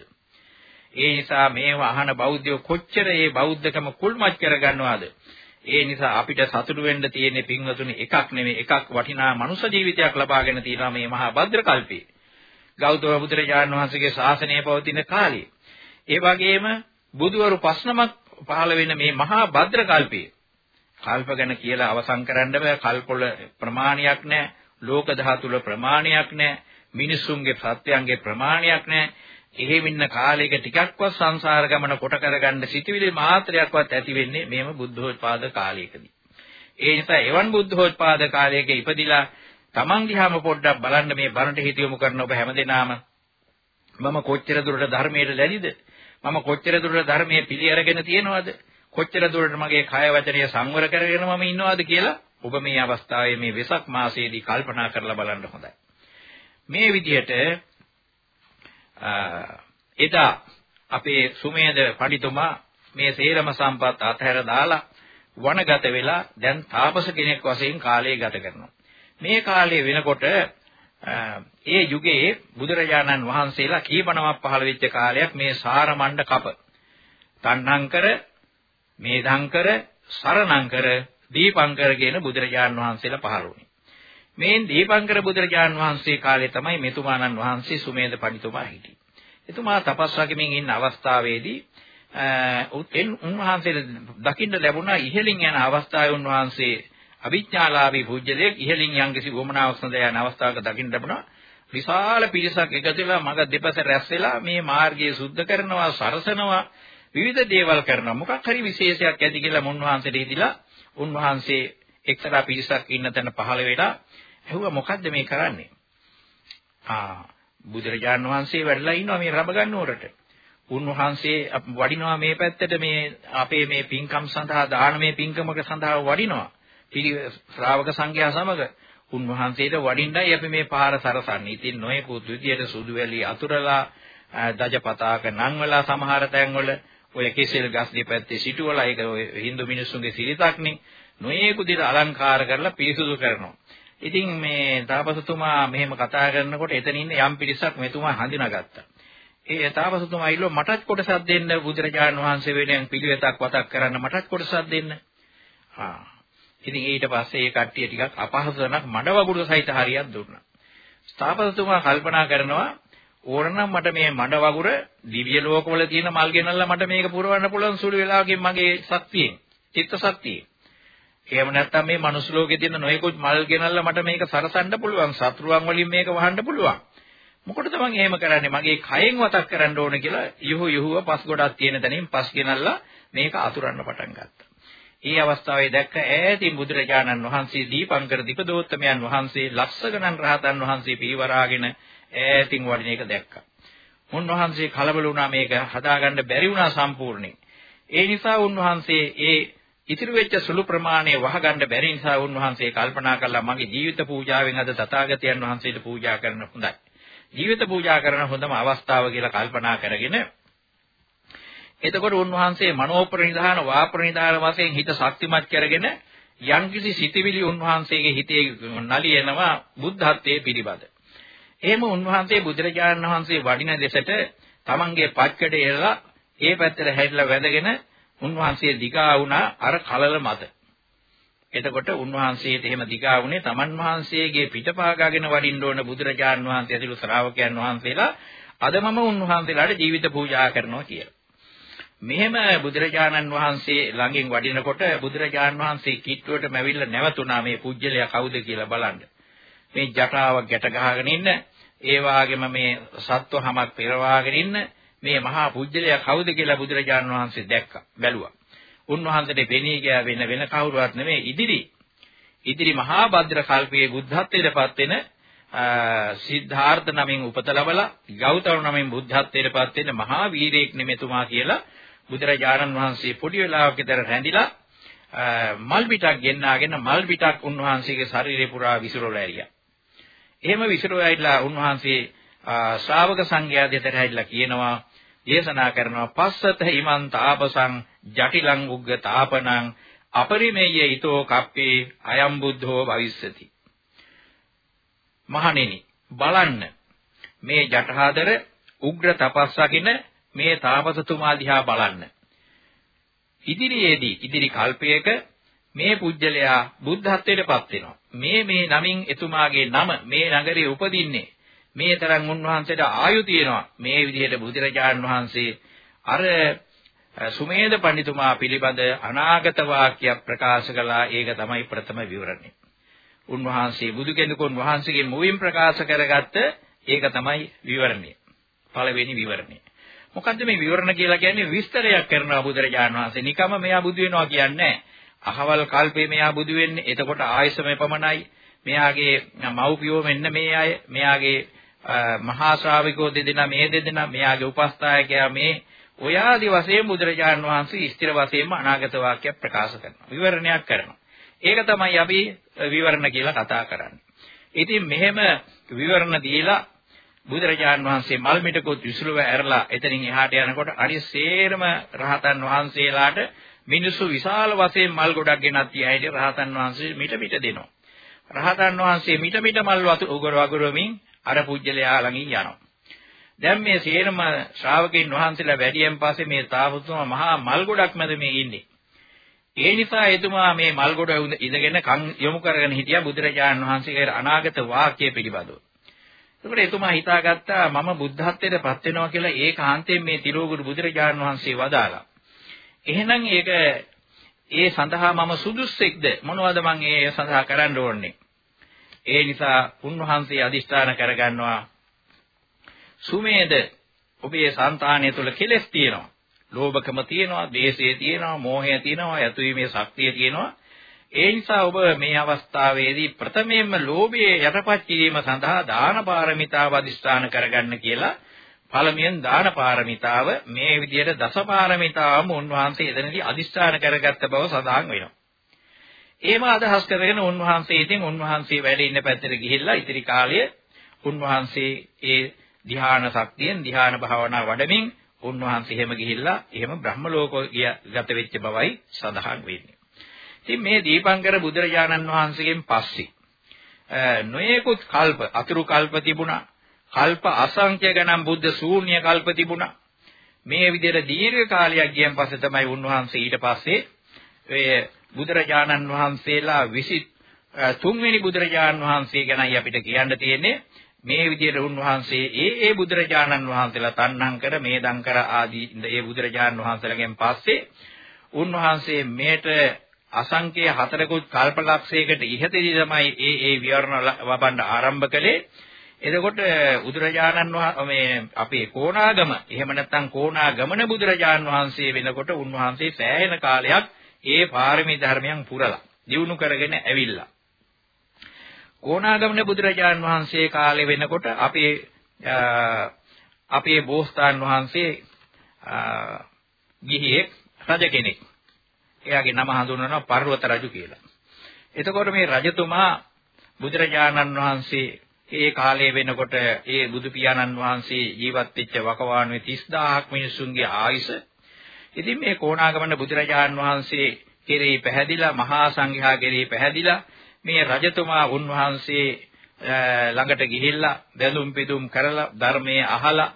ඒ නිසා මේව අහන බෞද්ධයෝ කොච්චර මේ බෞද්ධකම කුල්මත් කරගන්නවද? ඒ නිසා අපිට සතුටු වෙන්න තියෙන්නේ පින්වතුනි එකක් නෙමෙයි එකක් වටිනා මනුෂ්‍ය ජීවිතයක් ලබාගෙන තියෙනවා මේ මහා භද්‍ර කල්පේ. ගෞතම බුදුරජාණන් වහන්සේගේ ශාසනය පවතින කාලේ. ඒ වගේම බුදුවරු පස්නමක් පහළ වෙන මේ මහා භද්‍ර කල්පේ. කල්ප ගැන කියලා අවසන් කරන්න බෑ කල්පවල ප්‍රමාණයක් නැහැ. ලෝක ධාතුල ප්‍රමාණයක් නැහැ. මිනිසුන්ගේ සත්‍යයන්ගේ ප්‍රමාණයක් නැහැ. එහෙම ඉන්න කාලයක ටිකක්වත් සංසාර ගමන කොට කරගන්න සිටිවිලි මාත්‍රයක්වත් ඇති වෙන්නේ මේම බුද්ධෝත්පාද කාලයකදී. ඒ නිසා එවන් බුද්ධෝත්පාද කාලයක ඉපදිලා Taman දිහාම පොඩ්ඩක් බලන්න මේ බණට හිත යොමු කරන ඔබ හැමදෙනාම මම කොච්චර දුරට ධර්මයට ලැබිද? මම කොච්චර දුරට ධර්මයේ පිළි අරගෙන තියෙනවද? කොච්චර දුරට මගේ කය වචනය සංවර කරගෙන මම ඉන්නවද කියලා ඔබ මේ අවස්ථාවේ මේ වෙසක් මාසයේදී කල්පනා කරලා බලන්න හොඳයි. මේ විදිහට එදා අපේ සුමේද පඬිතුමා මේ සේරම සම්පත් අතහැර දාලා වනගත වෙලා දැන් තාපස කෙනෙක් වශයෙන් කාලය ගත කරනවා. මේ කාලය වෙනකොට ඒ යුගයේ බුදුරජාණන් වහන්සේලා කීපනමක් පහළ වෙච්ච කාලයක් මේ සාරමණ්ඩ කප. තණ්හංකර, මේධංකර, සරණංකර, දීපංකර කියන බුදුරජාණන් වහන්සේලා පහළ වුණේ. මේ දීපංකර බුදුරජාණන් වහන්සේ කාලේ තමයි මෙතුමාණන් වහන්සේ සුමේද පඬිතුමා හිටියේ. එතුමා තපස් වගමින් ඉන්න අවස්ථාවේදී උන් උන්වහන්සේට දකින්න ලැබුණා ඉහළින් යන අවස්ථාවේ උන්වහන්සේ අවිඥාලාභී පූජ්‍යලයක් ඉහළින් යම්කිසි වමනාවක් සඳහා යන අවස්ථාවක දකින්න ලැබුණා. විශාල පිරිසක් එකතු වෙලා මග දෙපස රැස් වෙලා මේ මාර්ගය සුද්ධ කරනවා සරසනවා විවිධ දේවල් කරනවා මොකක් හරි විශේෂයක් ඇති කියලා මුන්වහන්සේට හිතිලා උන්වහන්සේ එක්තරා පිරිසක් ඉන්න තැන පහළ වෙලා ඇහුවා මොකද්ද මේ කරන්නේ? ආ බුදුරජාන් වහන්සේ වැඩලා ඉන්නවා මේ රබගන්න උරට. උන්වහන්සේ වඩිනවා මේ පැත්තට මේ අපේ මේ පින්කම් සඳහා දානමය පින්කමක සඳහා වඩිනවා. පිළි ශ්‍රාවක සංඝයා සමග උන්වහන්සේට වඩින්නයි අපි මේ පාර සරසන්නේ. ඉතින් නොයෙකුත් විදියට සුදු වැලි අතුරලා දජ පතාක නංවලා සමහර තැන්වල ඔය කෙසෙල් ගස් දෙපැත්තේ සිටුවලා ඒක ඔය Hindu මිනිස්සුන්ගේ සිරිතක්නේ නොයෙකුත් විදිහට අලංකාර කරලා පිරිසුදු කරනවා. ඉතින් මේ තාපසතුමා මෙහෙම කතා කරනකොට එතන ඉන්න යම් පිරිසක් මෙතුමා හඳුනාගත්තා. ඒ තාපසතුමා ඉල්ලුවා මටත් කොටසක් දෙන්න බුදුරජාණන් වහන්සේ වෙනුවෙන් පිළිවෙතක් වතක් කරන්න මටත් කොටසක් දෙන්න. ආ. ඉතින් ඊට පස්සේ ඒ කට්ටිය ටිකක් අපහසුනක් මඩ වගුරු සහිත හරියක් දුන්නා. තාපසතුමා කල්පනා කරනවා ඕනනම් මට මේ මඩ වගුර දිව්‍ය ලෝකවල තියෙන මල් ගෙනල්ලා මට මේක පුරවන්න පුළුවන් සුළු වෙලාවකින් මගේ ශක්තියෙන්, චිත්ත ශක්තියෙන්. එහෙම නැත්නම් මේ මනුස්ස ලෝකේ තියෙන නොයෙකුත් මල් ගෙනල්ලා මට මේක සරසන්න පුළුවන්. සත්‍රුවන් වලින් මේක වහන්න පුළුවන්. මොකටද මං එහෙම කරන්නේ? මගේ කයෙන් වතක් කරන්න ඕන කියලා යහු යහුව පස් ගොඩක් තියෙන තැනින් පස් ගෙනල්ලා මේක අතුරන්න පටන් ගත්තා. ඒ අවස්ථාවේ දැක්ක ඈතින් බුදුරජාණන් වහන්සේ දීපංකර දීපදෝත්තමයන් වහන්සේ ලක්ෂ ගණන් රහතන් වහන්සේ පිරිවරාගෙන ඈතින් වඩින එක දැක්කා. උන්වහන්සේ කලබල වුණා මේක හදාගන්න බැරි වුණා සම්පූර්ණයෙන්. ඒ නිසා උන්වහන්සේ ඒ ඉතිරි වෙච්ච සුළු ප්‍රමාණය වහගන්න බැරි නිසා උන්වහන්සේ කල්පනා කළා මගේ ජීවිත පූජාවෙන් අද තථාගතයන් වහන්සේට පූජා කරන හොඳයි. ජීවිත පූජා කරන හොඳම අවස්ථාව කියලා කල්පනා කරගෙන එතකොට උන්වහන්සේ මනෝපරිනිධාන වාපරිනිධාන වශයෙන් හිත ශක්තිමත් කරගෙන යම්කිසි සිතිවිලි උන්වහන්සේගේ හිතේ නලියනවා බුද්ධත්වයේ පිළිබඳ. එහෙම උන්වහන්සේ බුදුරජාණන් වහන්සේ වඩින දෙසට තමන්ගේ පච්කඩේ එල්ලා ඒ පැත්තට හැරිලා වැඳගෙන උන්වහන්සේ දිගා වුණා අර කලල මත. එතකොට උන්වහන්සේට එහෙම දිගා වුණේ තමන් වහන්සේගේ පිටපාගාගෙන වඩින්න ඕන බුදුරජාණන් වහන්සේ ඇතුළු ශ්‍රාවකයන් වහන්සේලා අද මම උන්වහන්සේලාට ජීවිත පූජා කරනවා කියලා. මෙහෙම බුදුරජාණන් වහන්සේ ළඟින් වඩිනකොට බුදුරජාණන් වහන්සේ කිට්ටුවට මැවිල්ලා නැවතුණා මේ පුජ්‍යලයා කවුද කියලා බලන්න. මේ ජටාවක් ගැට ගහගෙන ඉන්න, ඒ වගේම මේ සත්වහමක් පෙරවාගෙන ඉන්න මේ මහා පුජ්‍යලයා කවුද කියලා බුදුරජාණන් වහන්සේ දැක්කා, බැලුවා. උන්වහන්සේට පෙනී ගියා වෙන වෙන කවුරුවත් නෙමෙයි ඉදිරි ඉදිරි මහා භද්‍ර කල්පයේ බුද්ධත්වයටපත් වෙන සිද්ධාර්ථ නමින් උපත ලැබලා ගෞතම නමින් බුද්ධත්වයටපත් වෙන මහා වීරයෙක් නෙමෙතුමා කියලා බුදුරජාණන් වහන්සේ පොඩි වෙලාවක ඉතර රැඳිලා මල් පිටක් ගෙන්නාගෙන මල් පිටක් උන්වහන්සේගේ ශරීරේ පුරා විසිරවලා ඇරියා. එහෙම විසිරවලා ඇවිල්ලා උන්වහන්සේ ශ්‍රාවක සංඝයා දෙතට ඇවිල්ලා කියනවා දේශනා කරනවා පස්සත හිමන් තාපසං ජටිලං උග්ග තාපනං අපරිමේය ඊතෝ කප්පේ අයම් බුද්ධෝ භවිස්සති. මහණෙනි බලන්න. මේ ජටහාදර උග්‍ර තපස්සකින මේ තාපසතුමා දිහා බලන්න. ඉදිරියේදී ඉදිරි කල්පයක මේ පුජ්‍යලයා බුද්ධත්වයටපත් වෙනවා මේ මේ නමින් එතුමාගේ නම මේ නගරේ උපදින්නේ මේ තරම් උන්වහන්සේට ආයු තියෙනවා මේ විදිහට බුදුරජාණන් වහන්සේ අර සුමේද පඬිතුමා පිළිබඳ අනාගත වාක්‍ය ප්‍රකාශ කළා ඒක තමයි ප්‍රථම විවරණය. උන්වහන්සේ බුදු කෙනෙකුන් වහන්සේගේ මුවින් ප්‍රකාශ කරගත්ත ඒක තමයි විවරණය. පළවෙනි විවරණය. මොකද්ද මේ විවරණ කියලා කියන්නේ විස්තරයක් කරනවා බුදුරජාණන් වහන්සේ. නිකම්ම මෙයා බුදු වෙනවා කියන්නේ අහවල් කල්පේ මෙයා බුදු වෙන්නේ. එතකොට ආයසම පමණයි. මෙයාගේ මව්පියෝ මෙන්න මේ අය. මෙයාගේ මහා ශ්‍රාවිකෝ දෙදෙනා මේ දෙදෙනා මෙයාගේ උපස්ථායකයා මේ ඔය ආදි වශයෙන් බුදුරජාණන් වහන්සේ ස්ථිර වශයෙන්ම අනාගත වාක්‍ය ප්‍රකාශ කරනවා විවරණයක් කරනවා ඒක තමයි අපි විවරණ කියලා කතා කරන්නේ ඉතින් මෙහෙම විවරණ දීලා බුදුරජාණන් වහන්සේ මල් මිටකුත් විසුලුව ඇරලා එතනින් එහාට යනකොට අනිත් සේරම රහතන් වහන්සේලාට මිනිස්සු විශාල වශයෙන් මල් ගොඩක් ගෙනත් තියයිද රහතන් වහන්සේ මිට මිට දෙනවා රහතන් වහන්සේ මිට මිට මල් වතු උගර වගුරමින් අර පුජ්‍යලයා ළඟින් යනවා. දැන් මේ සේරම ශ්‍රාවකයන් වහන්සේලා වැඩියෙන් පස්සේ මේ තාපතුමා මහා මල් ගොඩක් මැද මේ ඉන්නේ. ඒ නිසා එතුමා මේ මල් ගොඩ ඉඳගෙන කන් යොමු කරගෙන හිටියා බුදුරජාණන් වහන්සේගේ අනාගත වාක්‍ය පිළිබඳව. ඒකට එතුමා හිතාගත්තා මම බුද්ධත්වයට පත් වෙනවා කියලා ඒකාන්තයෙන් මේ තිලෝගුරු බුදුරජාණන් වහන්සේ වදාලා. එහෙනම් ඒක ඒ සඳහා මම සුදුස්සෙක්ද මොනවද මං ඒ සඳහා කරන්න ඕනේ? ඒ නිසා උන්වහන්සේ අදිෂ්ඨාන කරගන්නවා සුමේද ඔබේ సంతානය තුළ කෙලෙස් තියෙනවා. ලෝභකම තියෙනවා, ද්වේෂය තියෙනවා, මෝහය තියෙනවා, යතුීමේ ශක්තිය තියෙනවා. ඒ නිසා ඔබ මේ අවස්ථාවේදී ප්‍රථමයෙන්ම ලෝභයේ යටපත් කිරීම සඳහා දාන පාරමිතාව අදිස්ථාන කරගන්න කියලා පළමුවෙන් දාන පාරමිතාව මේ විදිහට දස පාරමිතාවම උන්වහන්සේ එතනදී අදිස්ථාන කරගත්ත බව සඳහන් වෙනවා. ඒම අදහස් කරගෙන උන්වහන්සේ ඉතින් උන්වහන්සේ වැඩ ඉන්න පැත්තට ගිහිල්ලා ඉතිරි කාලය උන්වහන්සේ ඒ ධ්‍යාන ශක්තියෙන් ධ්‍යාන භාවනා වඩමින් උන්වහන්සේ එහෙම ගිහිල්ලා එහෙම බ්‍රහ්ම ලෝකගත වෙච්ච බවයි සඳහන් වෙන්නේ. ඉතින් මේ දීපංකර බුදුරජාණන් වහන්සේගෙන් පස්සේ නොයේකුත් කල්ප අතුරු කල්ප තිබුණා. කල්ප අසංඛ්‍ය ගණන් බුද්ධ ශූන්‍ය කල්ප තිබුණා. මේ විදිහට දීර්ඝ කාලයක් ගියන් පස්සේ තමයි උන්වහන්සේ ඊට පස්සේ ඔය බුදුරජාණන් වහන්සේලා 23 වෙනි බුදුරජාණන් වහන්සේ ගැනයි අපිට කියන්න තියෙන්නේ මේ විදිහට උන්වහන්සේ ඒ ඒ බුදුරජාණන් වහන්සේලා තණ්හං කර මේදං කර ආදී ඒ බුදුරජාණන් වහන්සේලාගෙන් පස්සේ උන්වහන්සේ මේට අසංකේ හතරකුත් කල්පලක්ෂයකට ඉහතදී තමයි ඒ ඒ විවරණ වබන්න ආරම්භ කළේ එතකොට බුදුරජාණන් වහන්සේ මේ අපේ කොණාගම එහෙම නැත්නම් කොණාගමන බුදුරජාණන් වහන්සේ වෙනකොට උන්වහන්සේ සෑහෙන කාලයක් ඒ පාරමී ධර්මයන් පුරලා දිනු කරගෙන ඇවිල්ලා. කොණාගමන බුදුරජාන් වහන්සේ කාලේ වෙනකොට අපේ අපේ බෝසතාන් වහන්සේ ගිහියෙක් රජ කෙනෙක්. එයාගේ නම හඳුන්වනවා පර්වත රජු කියලා. එතකොට මේ රජතුමා බුදුරජාණන් වහන්සේ ඒ කාලේ වෙනකොට ඒ බුදු පියාණන් වහන්සේ ජීවත් වෙච්ච වකවානුවේ 30000ක් මිනිසුන්ගේ ආයුෂ. ඉතින් මේ කොණාගමන බුදුරජාණන් වහන්සේ කෙරෙහි පැහැදිලා මහා සංඝයා කෙරෙහි පැහැදිලා මේ රජතුමා උන්වහන්සේ ළඟට ගිහිල්ලා බැලුම් පිදුම් කරලා ධර්මයේ අහලා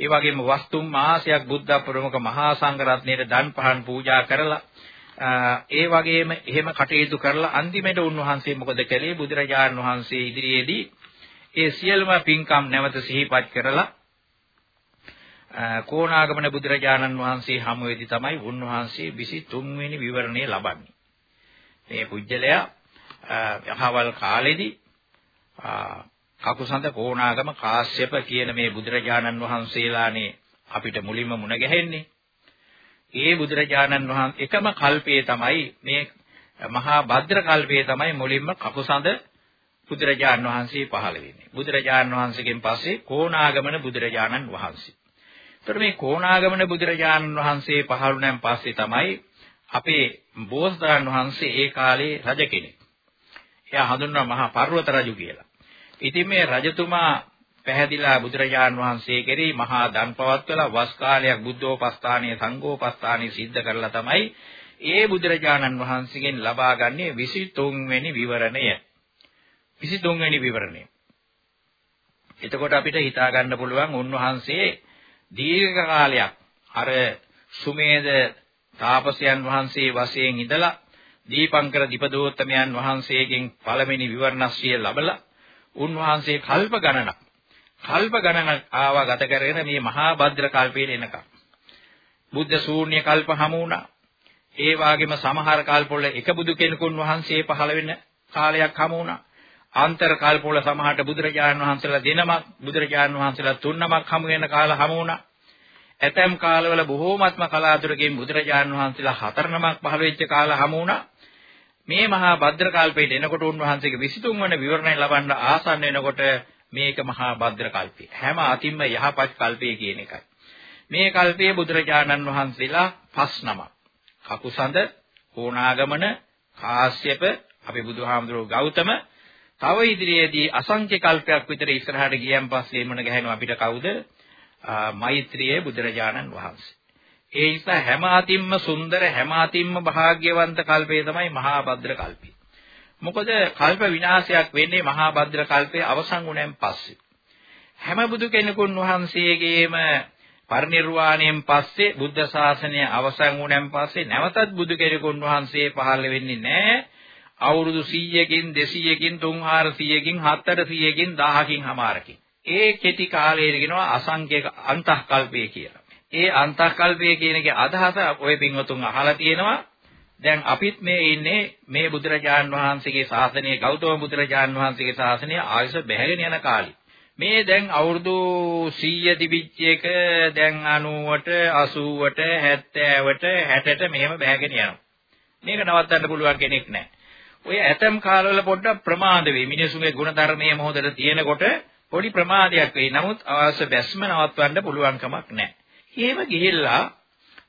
ඒ වගේම වස්තුම් මාසයක් බුද්ධ ප්‍රමුඛ මහා සංඝ රත්නයේ දන් පහන් පූජා කරලා ඒ වගේම එහෙම කටයුතු කරලා අන්තිමට උන්වහන්සේ මොකද කළේ? බුදුරජාණන් වහන්සේ ඉදිරියේදී ඒ සියලුම පින්කම් නැවත සිහිපත් කරලා කෝණාගමන බුදුරජාණන් වහන්සේ හමු වෙදි තමයි උන්වහන්සේ 23 වෙනි විවරණය ලබන්නේ. මේ පුජ්‍යලයා අහවල් කාලෙදී කකුසඳ කෝණාගම කාශ්‍යප කියන මේ බුදුරජාණන් වහන්සේලානේ අපිට මුලින්ම මුණ ගැහෙන්නේ. ඒ බුදුරජාණන් වහන්සේ එකම කල්පයේ තමයි මේ මහා භද්‍ර කල්පයේ තමයි මුලින්ම කකුසඳ බුදුරජාණන් වහන්සේ පහළ වෙන්නේ. බුදුරජාණන් වහන්සේගෙන් පස්සේ කෝණාගමන බුදුරජාණන් වහන්සේ. ඒතර මේ කෝණාගමන බුදුරජාණන් වහන්සේ පහළ වුණාන් පස්සේ තමයි අපේ බෝසතාණන් වහන්සේ ඒ කාලේ රජ කෙනෙක්. එයා හඳුන්වනවා මහා පර්වත රජු කියලා. ඉතින් මේ රජතුමා පැහැදිලා බුදුරජාන් වහන්සේ කෙරෙහි මහා දන් පවත්වලා වස් කාලයක් බුද්ධෝපස්ථානීය සංඝෝපස්ථානීය සිද්ධ කරලා තමයි ඒ බුදුරජාණන් වහන්සේගෙන් ලබාගන්නේ 23 වෙනි විවරණය. 23 වෙනි විවරණය. එතකොට අපිට හිතා ගන්න පුළුවන් උන්වහන්සේ දීර්ඝ කාලයක් අර සුමේද තාපසයන් වහන්සේ වශයෙන් ඉඳලා දීපංකර දීපදෝත්තමයන් වහන්සේගෙන් පළවෙනි විවරණස්සිය ලැබලා උන්වහන්සේ කල්ප ගණනක් කල්ප ගණනක් ආවා ගත කරගෙන මේ මහා භද්‍ර කල්පයේ එනකම් බුද්ධ ශූන්‍ය කල්ප හමු වුණා ඒ වගේම සමහර කල්පවල එක බුදු කෙනෙකුන් වහන්සේ පහළ වෙන කාලයක් හමු වුණා ආන්තර කල්පවල සමහරට බුදුරජාණන් වහන්සේලා දෙනමක් බුදුරජාණන් වහන්සේලා තුන්නමක් හමු වෙන කාල හමු වුණා ඇතැම් කාලවල බොහෝමත්ම කලාතුරකින් බුදුරජාණන් වහන්සේලා හතර නමක් පහළ වෙච්ච කාල හමු වුණා මේ මහා භද්‍ර කල්පයට එනකොට උන්වහන්සේගේ 23 වන විවරණය ලබන්න ආසන්න වෙනකොට මේක මහා භද්‍ර කල්පය. හැම අතින්ම යහපත් කල්පය කියන එකයි. මේ කල්පයේ බුදුරජාණන් වහන්සේලා පස් නමක්. කකුසඳ, කෝණාගමන, කාශ්‍යප, අපි බුදුහාමුදුරුවෝ ගෞතම තව ඉදිරියේදී අසංඛ්‍ය කල්පයක් විතර ඉස්සරහට ගියන් පස්සේ මොන ගහනවා අපිට කවුද? මෛත්‍රියේ බුදුරජාණන් වහන්සේ. ඒ නිසා හැම අතින්ම සුන්දර හැම අතින්ම භාග්‍යවන්ත කල්පය තමයි මහා භද්‍ර කල්පය. මොකද කල්ප විනාශයක් වෙන්නේ මහා භද්‍ර කල්පයේ අවසන් වුණෙන් පස්සේ. හැම බුදු කෙනෙකුන් වහන්සේගේම පරිනිර්වාණයෙන් පස්සේ බුද්ධ ශාසනය අවසන් වුණෙන් පස්සේ නැවතත් බුදු කෙනෙකුන් වහන්සේ පහළ වෙන්නේ නැහැ. අවුරුදු 100කින් 200කින් 300කින් 400කින් 1000කින් හමාරකින්. ඒ කෙටි කාලයට කියනවා අසංඛ්‍ය අන්තଃකල්පය කියලා. ඒ අන්තකල්පය කියන එකේ අදහස ඔය පින්වතුන් අහලා තියෙනවා. දැන් අපිත් මේ ඉන්නේ මේ බුදුරජාන් වහන්සේගේ ශාසනය ගෞතම බුදුරජාන් වහන්සේගේ ශාසනය ආයුෂ බැහැගෙන යන කාලේ. මේ දැන් අවුරුදු 100 තිබිච්ච එක දැන් 90ට 80ට 70ට 60ට මෙහෙම බැහැගෙන යනවා. මේක නවත්තන්න පුළුවන් කෙනෙක් නැහැ. ඔය ඇතම් කාලවල පොඩ්ඩක් ප්‍රමාද වෙයි. මිනිසුන්ගේ ಗುಣධර්මයේ මොහොතට තියෙනකොට පොඩි ප්‍රමාදයක් වෙයි. නමුත් අවශ්‍ය බැස්ම නවත්වන්න පුළුවන් කමක් නැහැ. එහෙම ගිහිල්ලා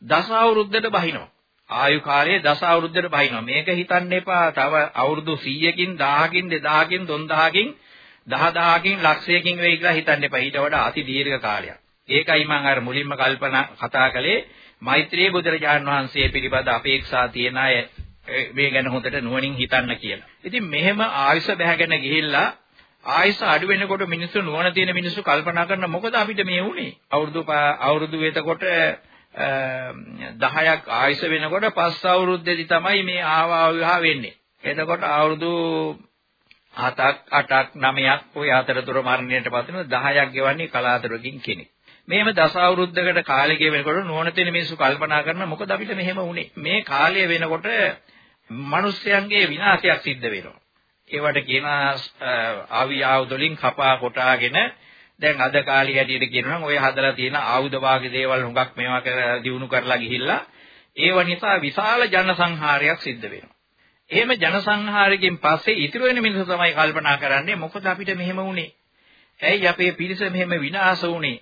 දස අවුරුද්දට බහිනවා. ආයු කාලයේ දස අවුරුද්දට බහිනවා. මේක හිතන්න එපා. තව අවුරුදු 100කින් 1000කින් 2000කින් 3000කින් 10000කින් ලක්ෂයකින් වෙයි කියලා හිතන්න එපා. ඊට වඩා අති දීර්ඝ කාලයක්. ඒකයි මම අර මුලින්ම කල්පනා කතා කළේ මෛත්‍රී බුදුරජාණන් වහන්සේ පිළිබඳ අපේක්ෂා තියන අය මේ ගැන හොඳට නුවණින් හිතන්න කියලා. ඉතින් මෙහෙම ආයුෂ බැහැගෙන ගිහිල්ලා ආයස අඩු වෙනකොට මිනිස්සු නුවණ තියෙන මිනිස්සු කල්පනා කරන මොකද අපිට මේ වුනේ? අවුරුදු අවුරුදු වෙතකොට 10ක් ආයස වෙනකොට පස් අවුරුද්දේදී තමයි මේ ආවා විවාහ වෙන්නේ. එතකොට අවුරුදු 7ක් 8ක් 9ක් ඔය අතරතුර මරණයට පත් වෙන 10ක් ගෙවන්නේ කලාතුරකින් කෙනෙක්. මේම දස අවුරුද්දකට කාලය ගෙවෙනකොට නුවණ තියෙන මිනිස්සු කල්පනා කරන මොකද අපිට මෙහෙම වුනේ? මේ කාලය වෙනකොට මිනිස්යන්ගේ විනාශයක් සිද්ධ වෙනවා ඒවට කියන ආවි ආයුධ වලින් කපා කොටාගෙන දැන් අද කාලේ හැටියට කියනවා නම් ඔය හදලා තියෙන ආයුධ වාගේ දේවල් හුඟක් මේවා කර දිනු කරලා ගිහිල්ලා ඒව නිසා විශාල ජන සංහාරයක් සිද්ධ වෙනවා. එහෙම ජන සංහාරයෙන් පස්සේ ඉතුරු වෙන මිනිස්සු තමයි කල්පනා කරන්නේ මොකද අපිට මෙහෙම වුනේ? ඇයි අපේ පිරිස මෙහෙම විනාශ වුනේ?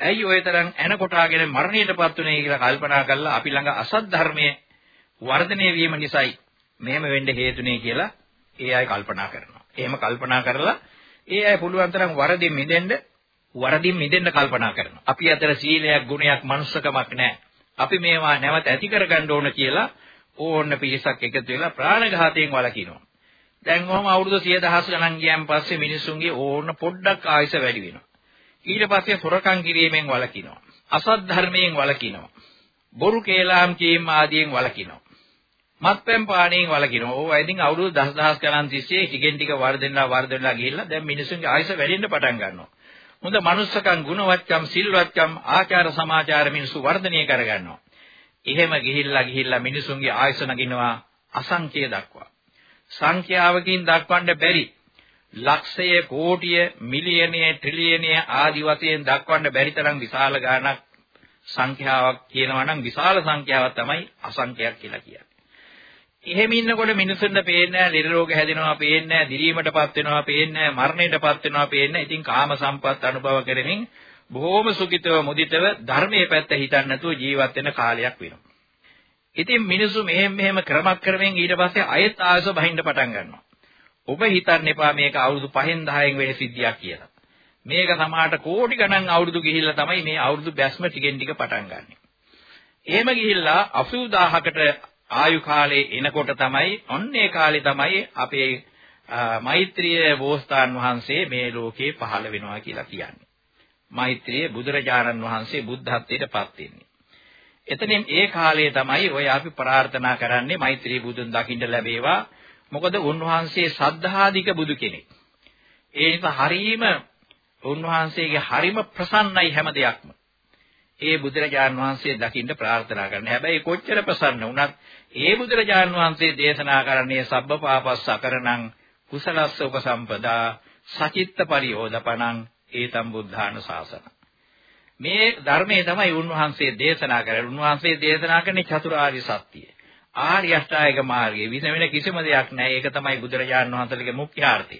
ඇයි ඔය තරම් එන කොටාගෙන මරණයටපත් උනේ කියලා කල්පනා කළා අපි ළඟ අසත් ධර්මයේ වර්ධනය වීම නිසායි මෙහෙම වෙන්න හේතුනේ කියලා ඒ අය කල්පනා කරනවා. එහෙම කල්පනා කරලා ඒ අය පුළුවන් තරම් වරදින් මිදෙන්න වරදින් මිදෙන්න කල්පනා කරනවා. අපි අතර සීලයක්, ගුණයක්, මනුස්සකමක් නැහැ. අපි මේවා නැවත ඇති කරගන්න ඕන කියලා ඕන්න පිරිසක් එකතු වෙලා ප්‍රාණඝාතයෙන් වළකිනවා. දැන් කොහොම අවුරුදු 10000 ගණන් ගියන් පස්සේ මිනිසුන්ගේ ඕන්න පොඩ්ඩක් ආයස වැඩි වෙනවා. ඊට පස්සේ හොරකම් කිරීමෙන් වළකිනවා. අසත් ධර්මයෙන් වළකිනවා. බොරු කේලාම් කීම් ආදියෙන් වළකිනවා. මත්පැන් පානයෙන් වළකිනවා. ඕවා ඉතින් අවුරුදු දහස් ගණන් තිස්සේ ටිකෙන් ටික වර්ධනලා වර්ධනලා ගිහිල්ලා දැන් මිනිසුන්ගේ ආයස වැඩෙන්න පටන් ගන්නවා. හොඳ මනුස්සකම්, ගුණවත්කම්, සිල්වත්කම්, ආචාර සමාචාර මිනිසු වර්ධනය කරගන්නවා. එහෙම ගිහිල්ලා ගිහිල්ලා මිනිසුන්ගේ ආයස නගිනවා අසංඛ්‍ය දක්වා. සංඛ්‍යාවකින් දක්වන්න බැරි ලක්ෂය, කෝටිය, මිලියනය, ට්‍රිලියනය ආදි වශයෙන් දක්වන්න බැරි තරම් විශාල ගණනක් සංඛ්‍යාවක් කියනවා නම් විශාල සංඛ්‍යාවක් තමයි අසංඛ්‍යයක් කියලා කියන්නේ. එහෙම ඉන්නකොට මිනිසුන්ට පේන්නේ නැහැ, නිරෝග හැදෙනවා, පේන්නේ නැහැ, දිරීමටපත් වෙනවා, පේන්නේ නැහැ, මරණයටපත් වෙනවා, පේන්නේ නැහැ. ඉතින් කාම සම්පත් අනුභව කරමින් බොහෝම සුඛිතව මුදිතව ධර්මයේ පැත්ත හිතන්නේ නැතුව ජීවත් වෙන කාලයක් වෙනවා. ඉතින් මිනිස්සු මෙහෙම මෙහෙම ක්‍රමක්‍රමයෙන් ඊට පස්සේ අයත් ආයස බහින්න පටන් ගන්නවා. ඔබ හිතන්න එපා මේක අවුරුදු 5න් 10න් වෙන සිද්ධියක් කියලා. මේක සමහරට කෝටි ගණන් අවුරුදු ගිහිල්ලා තමයි මේ අවුරුදු බැස්ම ටිකෙන් ටික පටන් ගන්නෙ. එහෙම ගිහිල්ලා 80000කට ආයු කාලේ එනකොට තමයි ඔන්නේ කාලේ තමයි අපේ මෛත්‍රිය බෝසතාන් වහන්සේ මේ ලෝකේ පහළ වෙනවා කියලා කියන්නේ. මෛත්‍රිය බුදුරජාණන් වහන්සේ බුද්ධත්වයට පත් වෙන්නේ. එතනින් ඒ කාලයේ තමයි ඔය අපි ප්‍රාර්ථනා කරන්නේ මෛත්‍රී බුදුන් දකින්න ලැබේවා. මොකද උන්වහන්සේ සද්ධාධික බුදු කෙනෙක්. ඒ නිසා හරීම උන්වහන්සේගේ හරීම ප්‍රසන්නයි හැම දෙයක්ම. ඒ බුදුරජාන් වහන්සේ දකින්න ප්‍රාර්ථනා කරන්න. හැබැයි කොච්චර ප්‍රසන්න වුණත් ඒ බුදුරජාන් වහන්සේ දේශනා කරන්නේ සබ්බපාපස්ස අකරණං කුසලස්ස උපසම්පදා සචිත්ත පරියෝදපණං ඒතම් බුද්ධාන ශාසන. මේ ධර්මයේ තමයි උන්වහන්සේ දේශනා කරන්නේ. උන්වහන්සේ දේශනා කරන්නේ චතුරාර්ය සත්‍යය. ආර්ය අෂ්ටායක මාර්ගයේ විස වෙන කිසිම දෙයක් නැහැ. ඒක තමයි බුදුරජාන් වහන්සේගේ මුඛ්‍යාර්ථය.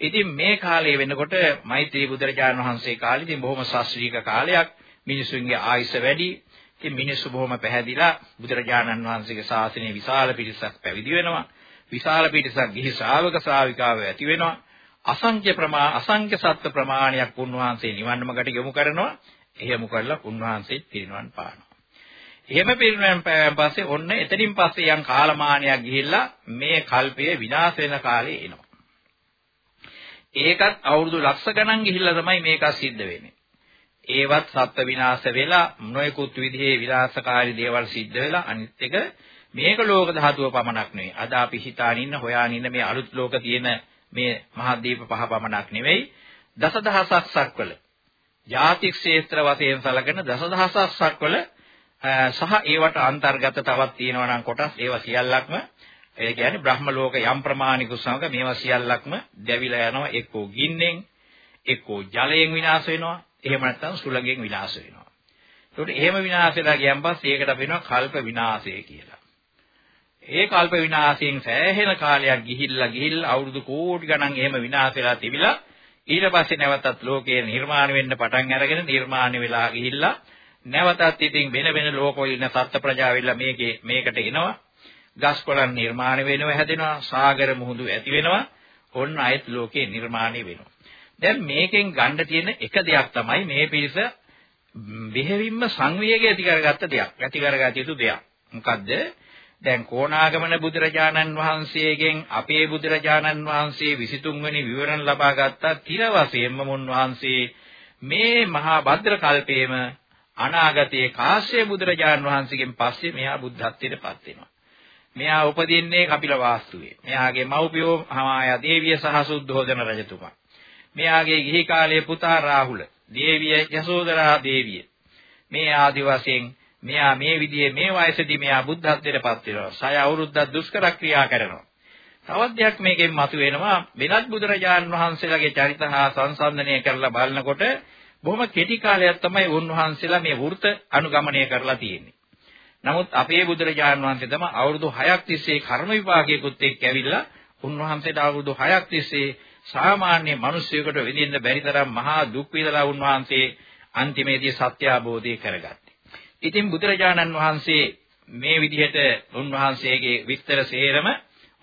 ඉතින් මේ කාලේ වෙනකොට මෛත්‍රී බුදුරජාන් වහන්සේ කාලේ ඉතින් බොහොම ශාස්ත්‍රීය කාලයක් මිනිසුන්ගේ ආයුෂ වැඩි. ඉතින් මිනිස්සු බොහොම පැහැදිලා බුදුරජාණන් වහන්සේගේ ශාසනයේ විශාල පිරිසක් පැවිදි වෙනවා. විශාල පිරිසක් ගිහි ශ්‍රාවක ශ්‍රාවිකාව ඇති වෙනවා. අසංඛ්‍ය ප්‍රමා අසංඛ්‍ය සත්ත්ව ප්‍රමාණයක් උන්වහන්සේ නිවන් මාර්ගට යොමු කරනවා. එහෙම කරලා උන්වහන්සේ පිරිනවන් පානවා. එහෙම පිරිනවන් පෑවන් පස්සේ ඔන්න එතනින් පස්සේ යම් කාලමානයක් ගිහිල්ලා මේ කල්පය විනාශ වෙන කාලේ එනවා. ඒකත් අවුරුදු ලක්ෂ ගණන් ගිහිල්ලා තමයි මේක සිද්ධ වෙන්නේ. ඒවත් සත්ත්ව විනාශ වෙලා නොයෙකුත් විදිහේ විනාශකාරී දේවල් සිද්ධ වෙලා අනිත් එක මේක ලෝක ධාතුව පමණක් නෙවෙයි. අද අපි හිතාන ඉන්න හොයාන ඉන්න මේ අලුත් ලෝක තියෙන මේ මහද්වීප පහ පමණක් නෙවෙයි. දසදහසක් සක්වල ජාතික් ක්ෂේත්‍ර වශයෙන් සැලකෙන දසදහසක් සක්වල සහ ඒවට අන්තර්ගත තවත් තියෙනවා නම් කොටස් ඒවා සියල්ලක්ම ඒ කියන්නේ බ්‍රහ්ම ලෝක යම් ප්‍රමාණික සමග මේවා සියල්ලක්ම දැවිලා යනවා එක්කෝ ගින්නෙන් එක්කෝ ජලයෙන් විනාශ වෙනවා එහෙම නැත්නම් සුළඟෙන් විනාශ වෙනවා. ඒකට එහෙම විනාශ වෙලා ගියන් පස්සේ ඒකට අපි වෙනවා කල්ප විනාශය කියලා. ඒ කල්ප විනාශයෙන් සෑහෙන කාලයක් ගිහිල්ලා ගිහිල්ලා අවුරුදු කෝටි ගණන් එහෙම විනාශ වෙලා තිබිලා ඊට පස්සේ නැවතත් ලෝකය නිර්මාණය වෙන්න පටන් අරගෙන නිර්මාණය වෙලා ගිහිල්ලා නැවතත් ඉතින් වෙන වෙන ලෝකවල ඉන්න සත්ත්ව ප්‍රජාවෙල්ලා මේකේ මේකට එනවා ගස් කොළන් නිර්මාණය වෙනවා හැදෙනවා සාගර මුහුදු ඇති වෙනවා ඔන්න ආයත් ලෝකේ නිර්මාණය වෙනවා දැන් මේකෙන් ගන්න තියෙන එක දෙයක් තමයි මේ පිරිස බෙහෙවින්ම සංවේගය ඇති කරගත්ත දෙයක්. ඇති කරගත යුතු දෙයක්. මොකද්ද? දැන් කොණාගමන බුදුරජාණන් වහන්සේගෙන් අපේ බුදුරජාණන් වහන්සේ 23 වෙනි විවරණ ලබා ගත්තා තිර වශයෙන්ම මුන්වහන්සේ මේ මහා භද්‍ර කල්පයේම අනාගතයේ කාශ්‍යප බුදුරජාණන් වහන්සේගෙන් පස්සේ මෙහා බුද්ධත්වයට පත් වෙනවා. මෙයා උපදින්නේ කපිල වාස්තුවේ. මෙයාගේ මව්පියෝ හමායා දේවිය සහ සුද්ධෝදන රජතුමා. මෙයාගේ ගිහි කාලයේ පුතා රාහුල, දේවිය යසෝදරා දේවිය. මේ ආදි වශයෙන් මෙයා මේ විදිහේ මේ වයසේදී මෙයා බුද්ධත්වයට පත් වෙනවා. සය අවුරුද්දක් දුෂ්කර ක්‍රියා කරනවා. තවත් දෙයක් මේකෙන් මතුවෙනවා වෙනත් බුදුරජාන් වහන්සේලාගේ චරිත හා සංසන්දනය කරලා බලනකොට බොහොම කෙටි කාලයක් තමයි උන්වහන්සේලා මේ වෘත අනුගමනය කරලා තියෙන්නේ. නමුත් අපේ බුදුරජාන් වහන්සේ තමයි අවුරුදු 6ක් තිස්සේ කර්ම විපාකයකුත් එක්ක ඇවිල්ලා උන්වහන්සේට අවුරුදු 6ක් තිස්සේ සාමාන්‍ය මිනිස්සුයෙකුට විඳින්න බැරි තරම් මහා දුක් විඳලා උන්වහන්සේ අන්තිමේදී සත්‍ය අවබෝධය කරගත්තේ. ඉතින් බුදුරජාණන් වහන්සේ මේ විදිහට උන්වහන්සේගේ විස්තර සේරම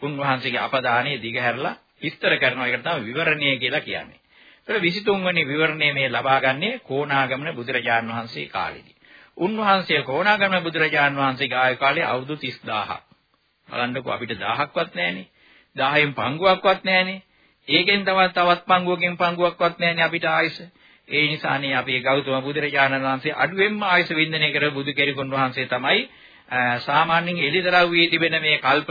උන්වහන්සේගේ අපදානයේ දිගහැරලා විස්තර කරනවා ඒකට තමයි විවරණය කියලා කියන්නේ. ඒතර 23 වෙනි විවරණය මේ ලබාගන්නේ කොණාගමන බුදුරජාණන් වහන්සේ කාලෙදී. උන්වහන්සේ කොණාගමන බුදුරජාණන් වහන්සේගේ ආයු කාලය අවුරුදු 30000ක්. බලන්නකෝ අපිට 1000ක්වත් නැහනේ. 1000න් පංගුවක්වත් නැහනේ. ඒකෙන් තවත් තවත් පංගුවකින් පංගුවක්වත් නැහනේ අපිට ආයුෂ. ඒ නිසානේ අපේ ගෞතම බුදුරජාණන් වහන්සේ අඩුවෙන්ම ආයුෂ වින්දනය කර බුදු කෙනෙකුන් වහන්සේ තමයි සාමාන්‍යයෙන් එළිදරව්වේ තිබෙන මේ කල්ප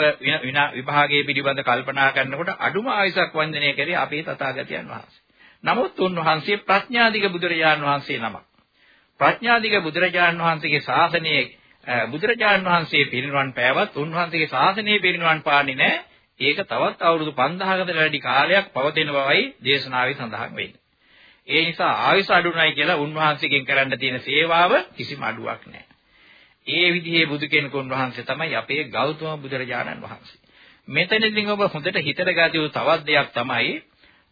විභාගයේ පිළිබඳ කල්පනා කරනකොට අඩුම ආයසක් වන්දනය කරේ අපේ තථාගතයන් වහන්සේ. නමුත් උන්වහන්සේ ප්‍රඥාධික බුදුරජාණන් වහන්සේ නමක්. ප්‍රඥාධික බුදුරජාණන් වහන්සේගේ ශාසනයේ බුදුරජාණන් වහන්සේ පිරිනිවන් පෑවත් උන්වහන්සේගේ ශාසනය පිරිනිවන් පාන්නේ නැහැ. ඒක තවත් අවුරුදු 5000කට වැඩි කාලයක් පවතින බවයි දේශනාවේ සඳහන් වෙන්නේ. ඒ නිසා ආයුෂ අඩුණයි කියලා උන්වහන්සේගෙන් කරන්න තියෙන සේවාව කිසිම අඩුවක් නැහැ. ඒ විදිහේ බුදු කෙනෙකුන් වහන්සේ තමයි අපේ ගෞතම බුදුරජාණන් වහන්සේ. මෙතනදී ඔබ හොඳට හිතට ගත යුතු තවත් දෙයක් තමයි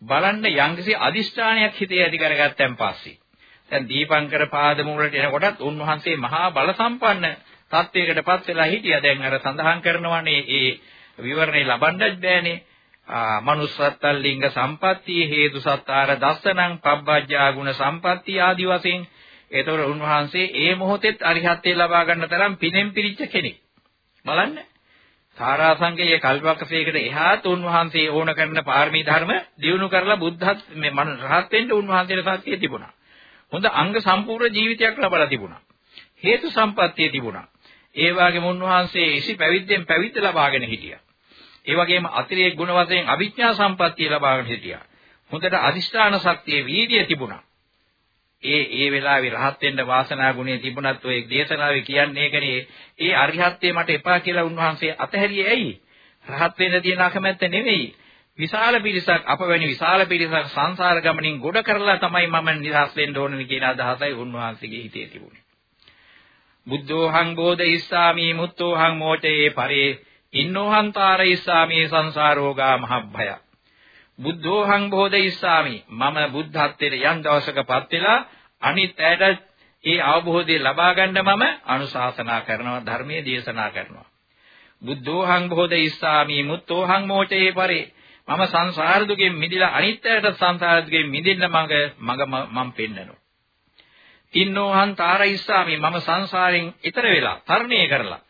බලන්න යම්කිසි අදිෂ්ඨානයක් හිතේ ඇති කරගත්තන් පස්සේ. දැන් දීපංකර පාදමූලට එනකොටත් උන්වහන්සේ මහා බල සම්පන්න තත්වයකටපත් වෙලා හිටියා. දැන් අර සඳහන් කරනවානේ ඒ විවරණේ ලබන්නත් බෑනේ. මනුස්සත්තල් ලිංග සම්පත්තිය හේතු සත්තාර දස්සනං පබ්බජ්ජා ගුණ සම්පත්තිය ආදි වශයෙන් ඒතකොට උන්වහන්සේ ඒ මොහොතෙත් අරිහත්ත්වය ලබා ගන්න තරම් පිනෙන් පිරිච්ච කෙනෙක්. බලන්න. සාරාංශකයේ කල්පකසයකට එහාත් උන්වහන්සේ ඕන කරන පාරමී ධර්ම දියුණු කරලා බුද්ධත් මේ මන රහත් වෙන්න උන්වහන්සේට සත්‍යය තිබුණා. හොඳ අංග සම්පූර්ණ ජීවිතයක් ලබලා තිබුණා. හේතු සම්පත්තිය තිබුණා. ඒ වගේම උන්වහන්සේ ඉසි පැවිද්දෙන් පැවිද්ද ලබාගෙන හිටියා. ඒ වගේම අතිරේක ගුණ වශයෙන් අභිඥා සම්පත්තිය ලබාගෙන හිටියා. හොඳට අදිෂ්ඨාන ශක්තිය වීර්යය තිබුණා. ඒ ඒ වෙලාවේ රහත් වෙන්න වාසනා ගුණය තිබුණත් ඔය දේශනාවේ කියන්නේ ඒකනේ ඒ අරිහත්ත්වය මට එපා කියලා උන්වහන්සේ අතහැරියේ ඇයි? රහත් වෙන්න තියෙන අකමැත්ත නෙවෙයි. විශාල පිරිසක් අපවැනි විශාල පිරිසක් සංසාර ගමනින් ගොඩ කරලා තමයි මම නිදහස් වෙන්න ඕනනේ කියන අදහසයි උන්වහන්සේගේ හිතේ තිබුණේ. බුද්ධෝහං බෝධිස්සාමි මුත්තෝහං මෝචේ පරේ ඉන්නෝහං තාරයිස්සාමි සංසාරෝගා මහබ්භය බුද්ධෝහං බෝධිස්සාමි මම බුද්ධත්වයට යම් දවසකපත් වෙලා අනිත් ඇයට ඒ අවබෝධය ලබා ගන්න මම අනුශාසනා කරනවා ධර්මයේ දේශනා කරනවා. බුද්ධෝහං බෝධිස්සාමි මුත්තෝහං මෝචේ පරේ. මම සංසාර දුකෙන් මිදලා අනිත් ඇයට සංසාර දුකෙන් මිදෙන්න මඟ මඟ මම පෙන්නනවා තින්නෝහං තාරයිස්සාමි මම සංසාරයෙන් ඈතර වෙලා තරණය කරලා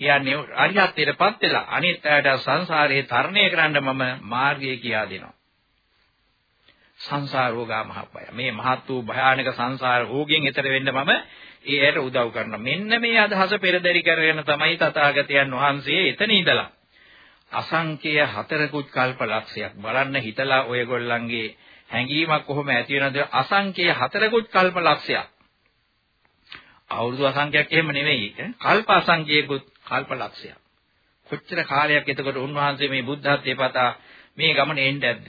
කියන්නේ අරිහත්ත්වයටපත් වෙලා අනිත් අයට සංසාරේ තරණය කරන්න මම මාර්ගය කියා දෙනවා. සංසාර රෝගා මහපය. මේ මහත් වූ භයානක සංසාර රෝගයෙන් ඈතර වෙන්න මම ඒ ඇයට උදව් කරනවා. මෙන්න මේ අදහස පෙරදරි කරගෙන තමයි තථාගතයන් වහන්සේ එතන ඉඳලා අසංකේය හතරකුත් කල්ප ලක්ෂයක් බලන්න හිතලා ඔයගොල්ලන්ගේ හැඟීමක් කොහොම ඇති වෙනවද අසංකේය හතරකුත් කල්ප ලක්ෂයක් අවුරුදු අසංඛ්‍යයක් එහෙම නෙවෙයි කල්ප අසංඛ්‍යයකුත් කල්ප ලක්ෂයක්. කොච්චර කාලයක් එතකොට උන්වහන්සේ මේ බුද්ධත්වයේ පතා මේ ගමන එන්න ඇද්ද?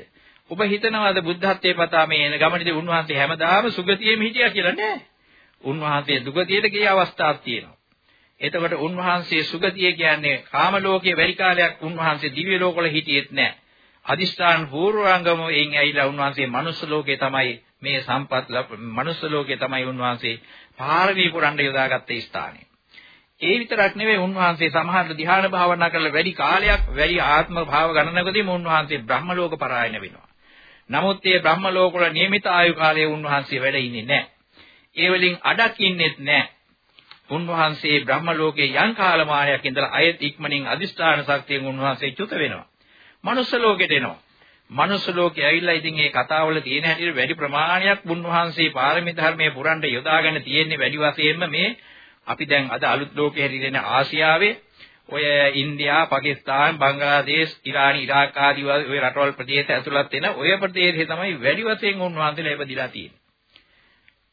ඔබ හිතනවාද බුද්ධත්වයේ පතා මේ එන ගමනේදී උන්වහන්සේ හැමදාම සුගතියෙම හිටියා කියලා නෑ. උන්වහන්සේ දුගතියට ගිය අවස්ථාවක් තියෙනවා. එතකොට උන්වහන්සේ සුගතිය කියන්නේ කාම ලෝකයේ වැඩි කාලයක් උන්වහන්සේ දිව්‍ය ලෝකවල හිටියෙත් නෑ. අදිස්ථාන පූර්වාංගම එයින් ඇවිල්ලා උන්වහන්සේ මනුස්ස ලෝකේ තමයි මේ සම්පත් මනුස්ස ලෝකේ තමයි උන්වහන්සේ පාරමී පුරන්න යොදාගත්තේ ස්ථානය. ඒ විතරක් නෙවෙයි උන්වහන්සේ සමහර ධ්‍යාන භාවනා කරලා වැඩි කාලයක් වැඩි ආත්ම භාව ගණනකදීම උන්වහන්සේ බ්‍රහ්ම ලෝක පරායන වෙනවා. නමුත් මේ බ්‍රහ්ම ලෝක වල නියමිත ආයු කාලයේ උන්වහන්සේ වැඩ ඉන්නේ නැහැ. ඒ වලින් අඩක් ඉන්නෙත් නැහැ. උන්වහන්සේ බ්‍රහ්ම ලෝකයේ යම් කාලමානයක් ඉඳලා අයත් ඉක්මනින් අදිෂ්ඨාන ශක්තියෙන් උන්වහන්සේ චුත වෙනවා. මනුස්ස ලෝකෙට එනවා. මනුස්ස ලෝකේ ඇවිල්ලා ඉතින් මේ කතාවල තියෙන හැටියට වැඩි ප්‍රමාණයක් උන්වහන්සේ පාරමී ධර්මයේ පුරන්න යොදාගෙන තියෙන්නේ වැඩි වශයෙන්ම මේ අපි දැන් අද අලුත් ලෝකේ හැටියට එන ආසියාවේ ඔය India, Pakistan, Bangladesh, Iran, Iraq ආදී ඔය රටවල් ප්‍රදේශ ඇතුළත් වෙන ඔය ප්‍රදේශේ තමයි වැඩි වශයෙන් උන්වහන්සේලා ඉපදිලා තියෙන්නේ.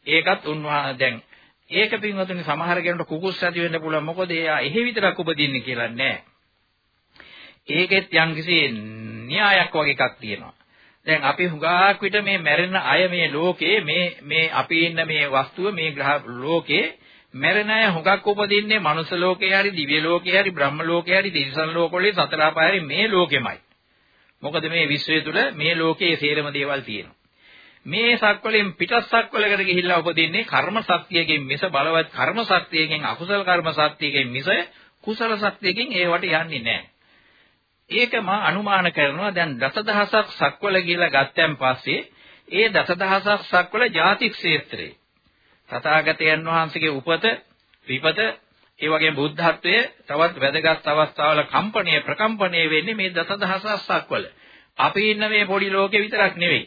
ඒකත් උන්වහන්සේ දැන් ඒක පින්වතුනි සමහර කෙනෙකුට කුකුස් ඇති වෙන්න පුළුවන් මොකද එයා එහෙ විතරක් උපදින්නේ කියලා නෑ. ඒකෙත් යම්කිසි න්‍යායක් වගේ එකක් තියෙනවා. දැන් අපි හුඟක් විට මේ මැරෙන අය මේ ලෝකේ මේ මේ අපි ඉන්න මේ වස්තුව මේ ග්‍රහ ලෝකේ මැරෙන අය හුඟක් උපදින්නේ මනුස්ස ලෝකේ හරි දිව්‍ය ලෝකේ හරි බ්‍රහ්ම ලෝකේ හරි තිරිසන් ලෝකවල සතර අපායේ මේ ලෝකෙමයි. මොකද මේ විශ්වය තුල මේ ලෝකයේ සේරම දේවල් තියෙනවා. මේ සක්වලෙන් පිටස් සක්වලකට ගිහිල්ලා උපදින්නේ කර්ම ශක්තියකින් මිස බලවත් කර්ම ශක්තියකින් අකුසල කර්ම ශක්තියකින් මිස කුසල ශක්තියකින් ඒවට යන්නේ නැහැ. ඒක මා අනුමාන කරනවා දැන් දසදහසක් සක්වල කියලා ගත්තන් පස්සේ ඒ දසදහසක් සක්වල ජාතික් ක්ෂේත්‍රේ තථාගතයන් වහන්සේගේ උපත විපත ඒ වගේම බුද්ධත්වයේ තවත් වැදගත් අවස්ථාවල කම්පණය ප්‍රකම්පණය වෙන්නේ මේ දසදහසක් සක්වල. අපි ඉන්න මේ පොඩි ලෝකේ විතරක් නෙවෙයි.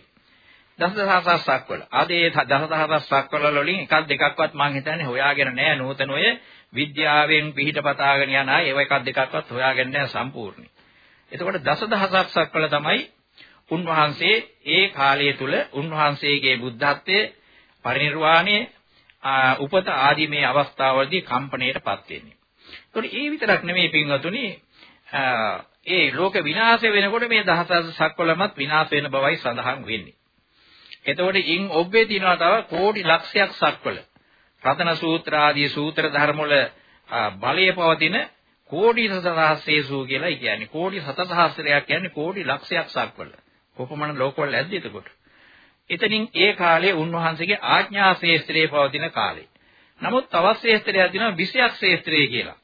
දසදහසක් සක්වල. අද ඒ දසදහසක් සක්වල වලින් එකක් දෙකක්වත් මම හිතන්නේ හොයාගෙන නැහැ නූතන ඔය විද්‍යාවෙන් පිහිට පතාගෙන යන අය ඒව එකක් දෙකක්වත් හොයාගෙන නැහැ සම්පූර්ණයි. එතකොට දසදහසක් සක්වල තමයි උන්වහන්සේ ඒ කාලය තුල උන්වහන්සේගේ බුද්ධත්වයේ පරිනිර්වාණය උපත ආදී මේ අවස්ථාවලදී කම්පණයටපත් වෙන්නේ. ඒතකොට ඒ විතරක් නෙමෙයි පින්වතුනි ඒ ලෝක විනාශය වෙනකොට මේ දහසස් සක්වලමත් විනාශ වෙන බවයි සඳහන් වෙන්නේ. එතකොට ඉන් ඔබ්බේ තියෙනවා තව කෝටි ලක්ෂයක් සක්වල. රතන සූත්‍ර ආදී සූත්‍ර ධර්ම වල බලයේ පවතින කෝටි සතසහස්සේසු කියලා කියන්නේ. කෝටි සතසහස්රයක් කියන්නේ කෝටි ලක්ෂයක් සක්වල. කොපමණ ලෝකවල ඇද්ද එතකොට? එතනින් ඒ කාලේ උන්වහන්සේගේ ආඥා ශේස්ත්‍රයේ පවතින කාලේ. නමුත් තවත් ශේස්ත්‍රයක් තියෙනවා විෂයක් ශේස්ත්‍රය කියලා.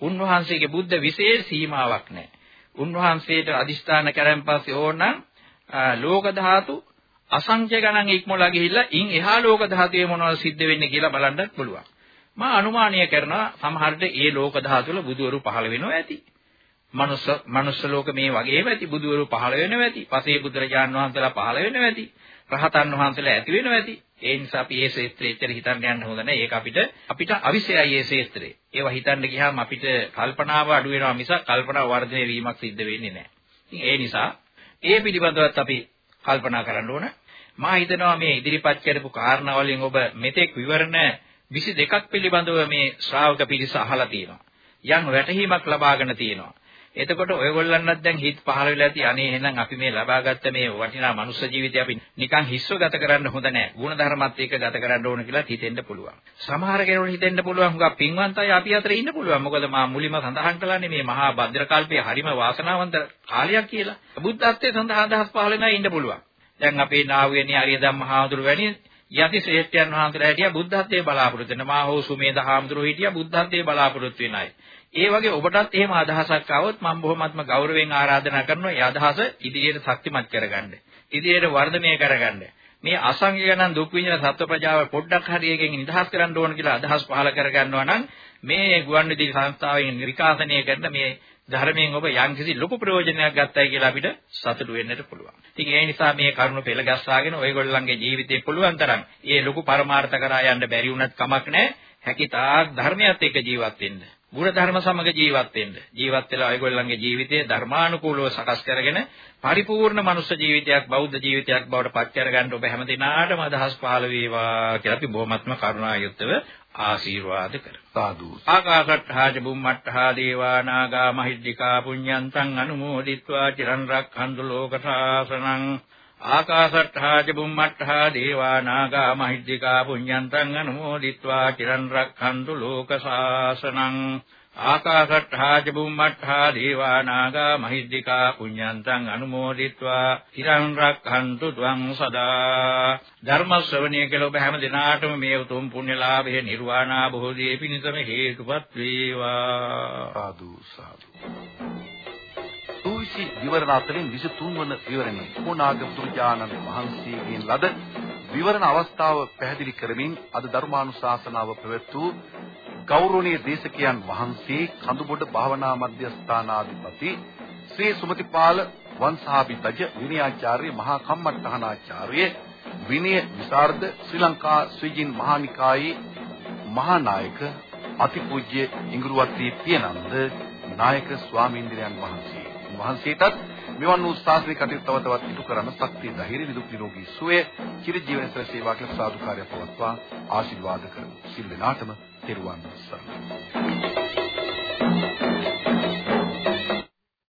උන්වහන්සේගේ බුද්ධ විශේෂ සීමාවක් නැහැ. උන්වහන්සේට අදිස්ථාන කරන් පස්සේ ඕනනම් ලෝක ධාතු අසංඛ්‍ය ගණන් ඉක්මවලා ගිහිල්ලා ඉන් එහා ලෝක ධාතුවේ මොනවද සිද්ධ වෙන්නේ කියලා බලන්නත් පුළුවන්. මා අනුමානීය කරනවා සමහරට ඒ ලෝක ධාතු වල බුදුවරු පහළ වෙනවා ඇති. මනුස්ස මනුස්ස ලෝක මේ වගේම ඇති බුදුවරු පහළ වෙනවා ඇති. පසේ බුදුරජාන් වහන්සේලා පහළ වෙනවා ඇති. රහතන් වහන්සේලා ඇති වෙනවා ඇති. ඒ නිසා අපි මේ ශේත්‍රය ඉතර හිතන්න යන්න හොඳ නැහැ. ඒක අපිට අපිට අවිෂයයි මේ ශේත්‍රය. ඒවා හිතන්න ගියාම අපිට කල්පනාව අඩු වෙනවා මිසක් කල්පනා වර්ධනය වීමක් සිද්ධ වෙන්නේ නැහැ. ඉතින් ඒ නිසා ඒ පිළිබඳවත් අපි කල්පනා කරන්න ඕන. මා හිතනවා මේ ඉදිරිපත් කරපු කාරණා වලින් ඔබ මෙතෙක් විවරණ 22ක් පිළිබඳව මේ ශ්‍රාවක පිරිස අහලා තියෙනවා. යම් වැටහීමක් ලබාගෙන තියෙනවා. එතකොට ඔයගොල්ලන්වත් දැන් හිත පහළ වෙලා ඇති අනේ එහෙනම් අපි මේ ලබාගත්ත මේ වටිනා මනුෂ්‍ය ජීවිතය අපි නිකන් හිස්ව ගත කරන්න හොඳ නැහැ. ಗುಣ ධර්මත් එක්ක ගත කරන්න ඕන කියලා හිතෙන්න පුළුවන්. සමහර කෙනෙකුට හිතෙන්න පුළුවන් හුඟක් පින්වන්ත අය අපි අතර ඉන්න පුළුවන්. මොකද මා මුලින්ම සඳහන් කළානේ මේ මහා භද්‍ර කල්පයේ හරිම වාසනාවන්ත කාලයක් කියලා. බුද්ධත්වයේ සඳහා අදහස් පහළ වෙනා ඉන්න පුළුවන්. දැන් අපේ නාවුවේනි ආර්ය ධම්මහාඳුරු වැනි යටි ශ්‍රේෂ්ඨයන් වහන්සේලා හිටියා බුද්ධත්වයේ බලාපොරොත්තු වෙන මා හෝ සුමේද හාමුදුරුවෝ හිටියා බුද්ධත්වයේ බලාපොරොත්තු වෙන අය. ඒ වගේ ඔබටත් එහෙම අදහසක් ආවොත් මම බොහොමත්ම ගෞරවයෙන් ආරාධනා කරනවා ඒ අදහස ඉදිරියට ශක්තිමත් කරගන්න. ඉදිරියට වර්ධනය කරගන්න. මේ අසංඛ්‍ය ගණන් දුක් විඳින සත්ව ප්‍රජාව පොඩ්ඩක් හරි එකෙන් නිදහස් කරන්න ඕන කියලා අදහස් පහල කරගන්නවා නම් මේ ගුවන්විදුලි සංස්ථාවෙන් විකාශනය කරන මේ ධර්මයෙන් ඔබ යම්කිසි ලොකු ප්‍රයෝජනයක් ගත්තයි කියලා අපිට සතුටු වෙන්නට පුළුවන්. ඉතින් ඒ නිසා මේ කරුණ පෙළ ගස්සාගෙන ඔයගොල්ලන්ගේ ජීවිතේ පුළුවන් තරම් මේ ලොකු පරමාර්ථ කරා යන්න බැරි වුණත් කමක් නැහැ. හැකිතාක් ධර්මයත් එක්ක ජීවත් වෙන්න. ගුණ ධර්ම සමග ජීවත් වෙන්න. ජීවත් වෙලා ඔයගොල්ලන්ගේ ජීවිතය ධර්මානුකූලව සකස් කරගෙන පරිපූර්ණ මනුෂ්‍ය ජීවිතයක් බෞද්ධ ජීවිතයක් බවට පත් කරගන්න ඔබ හැම දිනාටම අදහස් පහළ වේවා කියලා අපි බොහොමත්ම කරුණායුක්තව ආශිර්වාද කරමු. සාදු. ආකාශට්ඨාජ බුම්මට්ඨා දේවා නාග මහිද්దికා පුඤ්ඤන්තං අනුමෝදිත්වා චිරන් රක්ඛන්තු ලෝක සාසනං ආකාශට්ඨා ච බුම්මට්ඨා දේවා නාග මහිද්దికා පුඤ්ඤන්තං අනුමෝදිත්වා චිරන් රක්ඛන්තු ලෝක සාසනං ආකාශට්ඨා ච බුම්මට්ඨා දේවා නාග මහිද්దికා පුඤ්ඤන්තං අනුමෝදිත්වා චිරන් රක්ඛන්තු ත්වං සදා ධර්ම ශ්‍රවණය කළ ඔබ හැම දිනාටම මේ උතුම් පුණ්‍ය ලාභය නිර්වාණා භෝධියේ පිණිසම හේතුපත් වේවා. සාදු සාදු. සූවිසි විවරණ අතරින් 23 වන විවරණය. මොනාග පුරුජානන් වහන්සේගෙන් ලද විවරණ අවස්ථාව පැහැදිලි කරමින් අද ධර්මානුශාසනාව පැවැත් වූ ගෞරවනීය දේශකයන් වහන්සේ කඳුබොඩ භාවනා මධ්‍යස්ථානාධිපති ශ්‍රී සුමතිපාල වංශාභිතජ විනයාචාර්ය මහා කම්මට්ටහනාචාර්ය විනය විසරද ශ්‍රී ලංකා ස්විජින් මහානිකායේ මහානායක අතිපූජ්‍ය ඉඟුරුවත්ති පියනන්ද නායක ස්වාමීන්ද්‍රයන් වහන්සේ. වහන්සේටත් මෙවන් වූ ශාස්ත්‍රීය කටයුතු තව තවත් ඉටු කරන ශක්තිය ධෛර්ය නිදුක් නිරෝගී සුවය චිර ජීවන සේවා කියලා සාදුකාරය පවත්වා ආශිර්වාද කරමු. සිල් දනාතම තෙරුවන් සරණයි.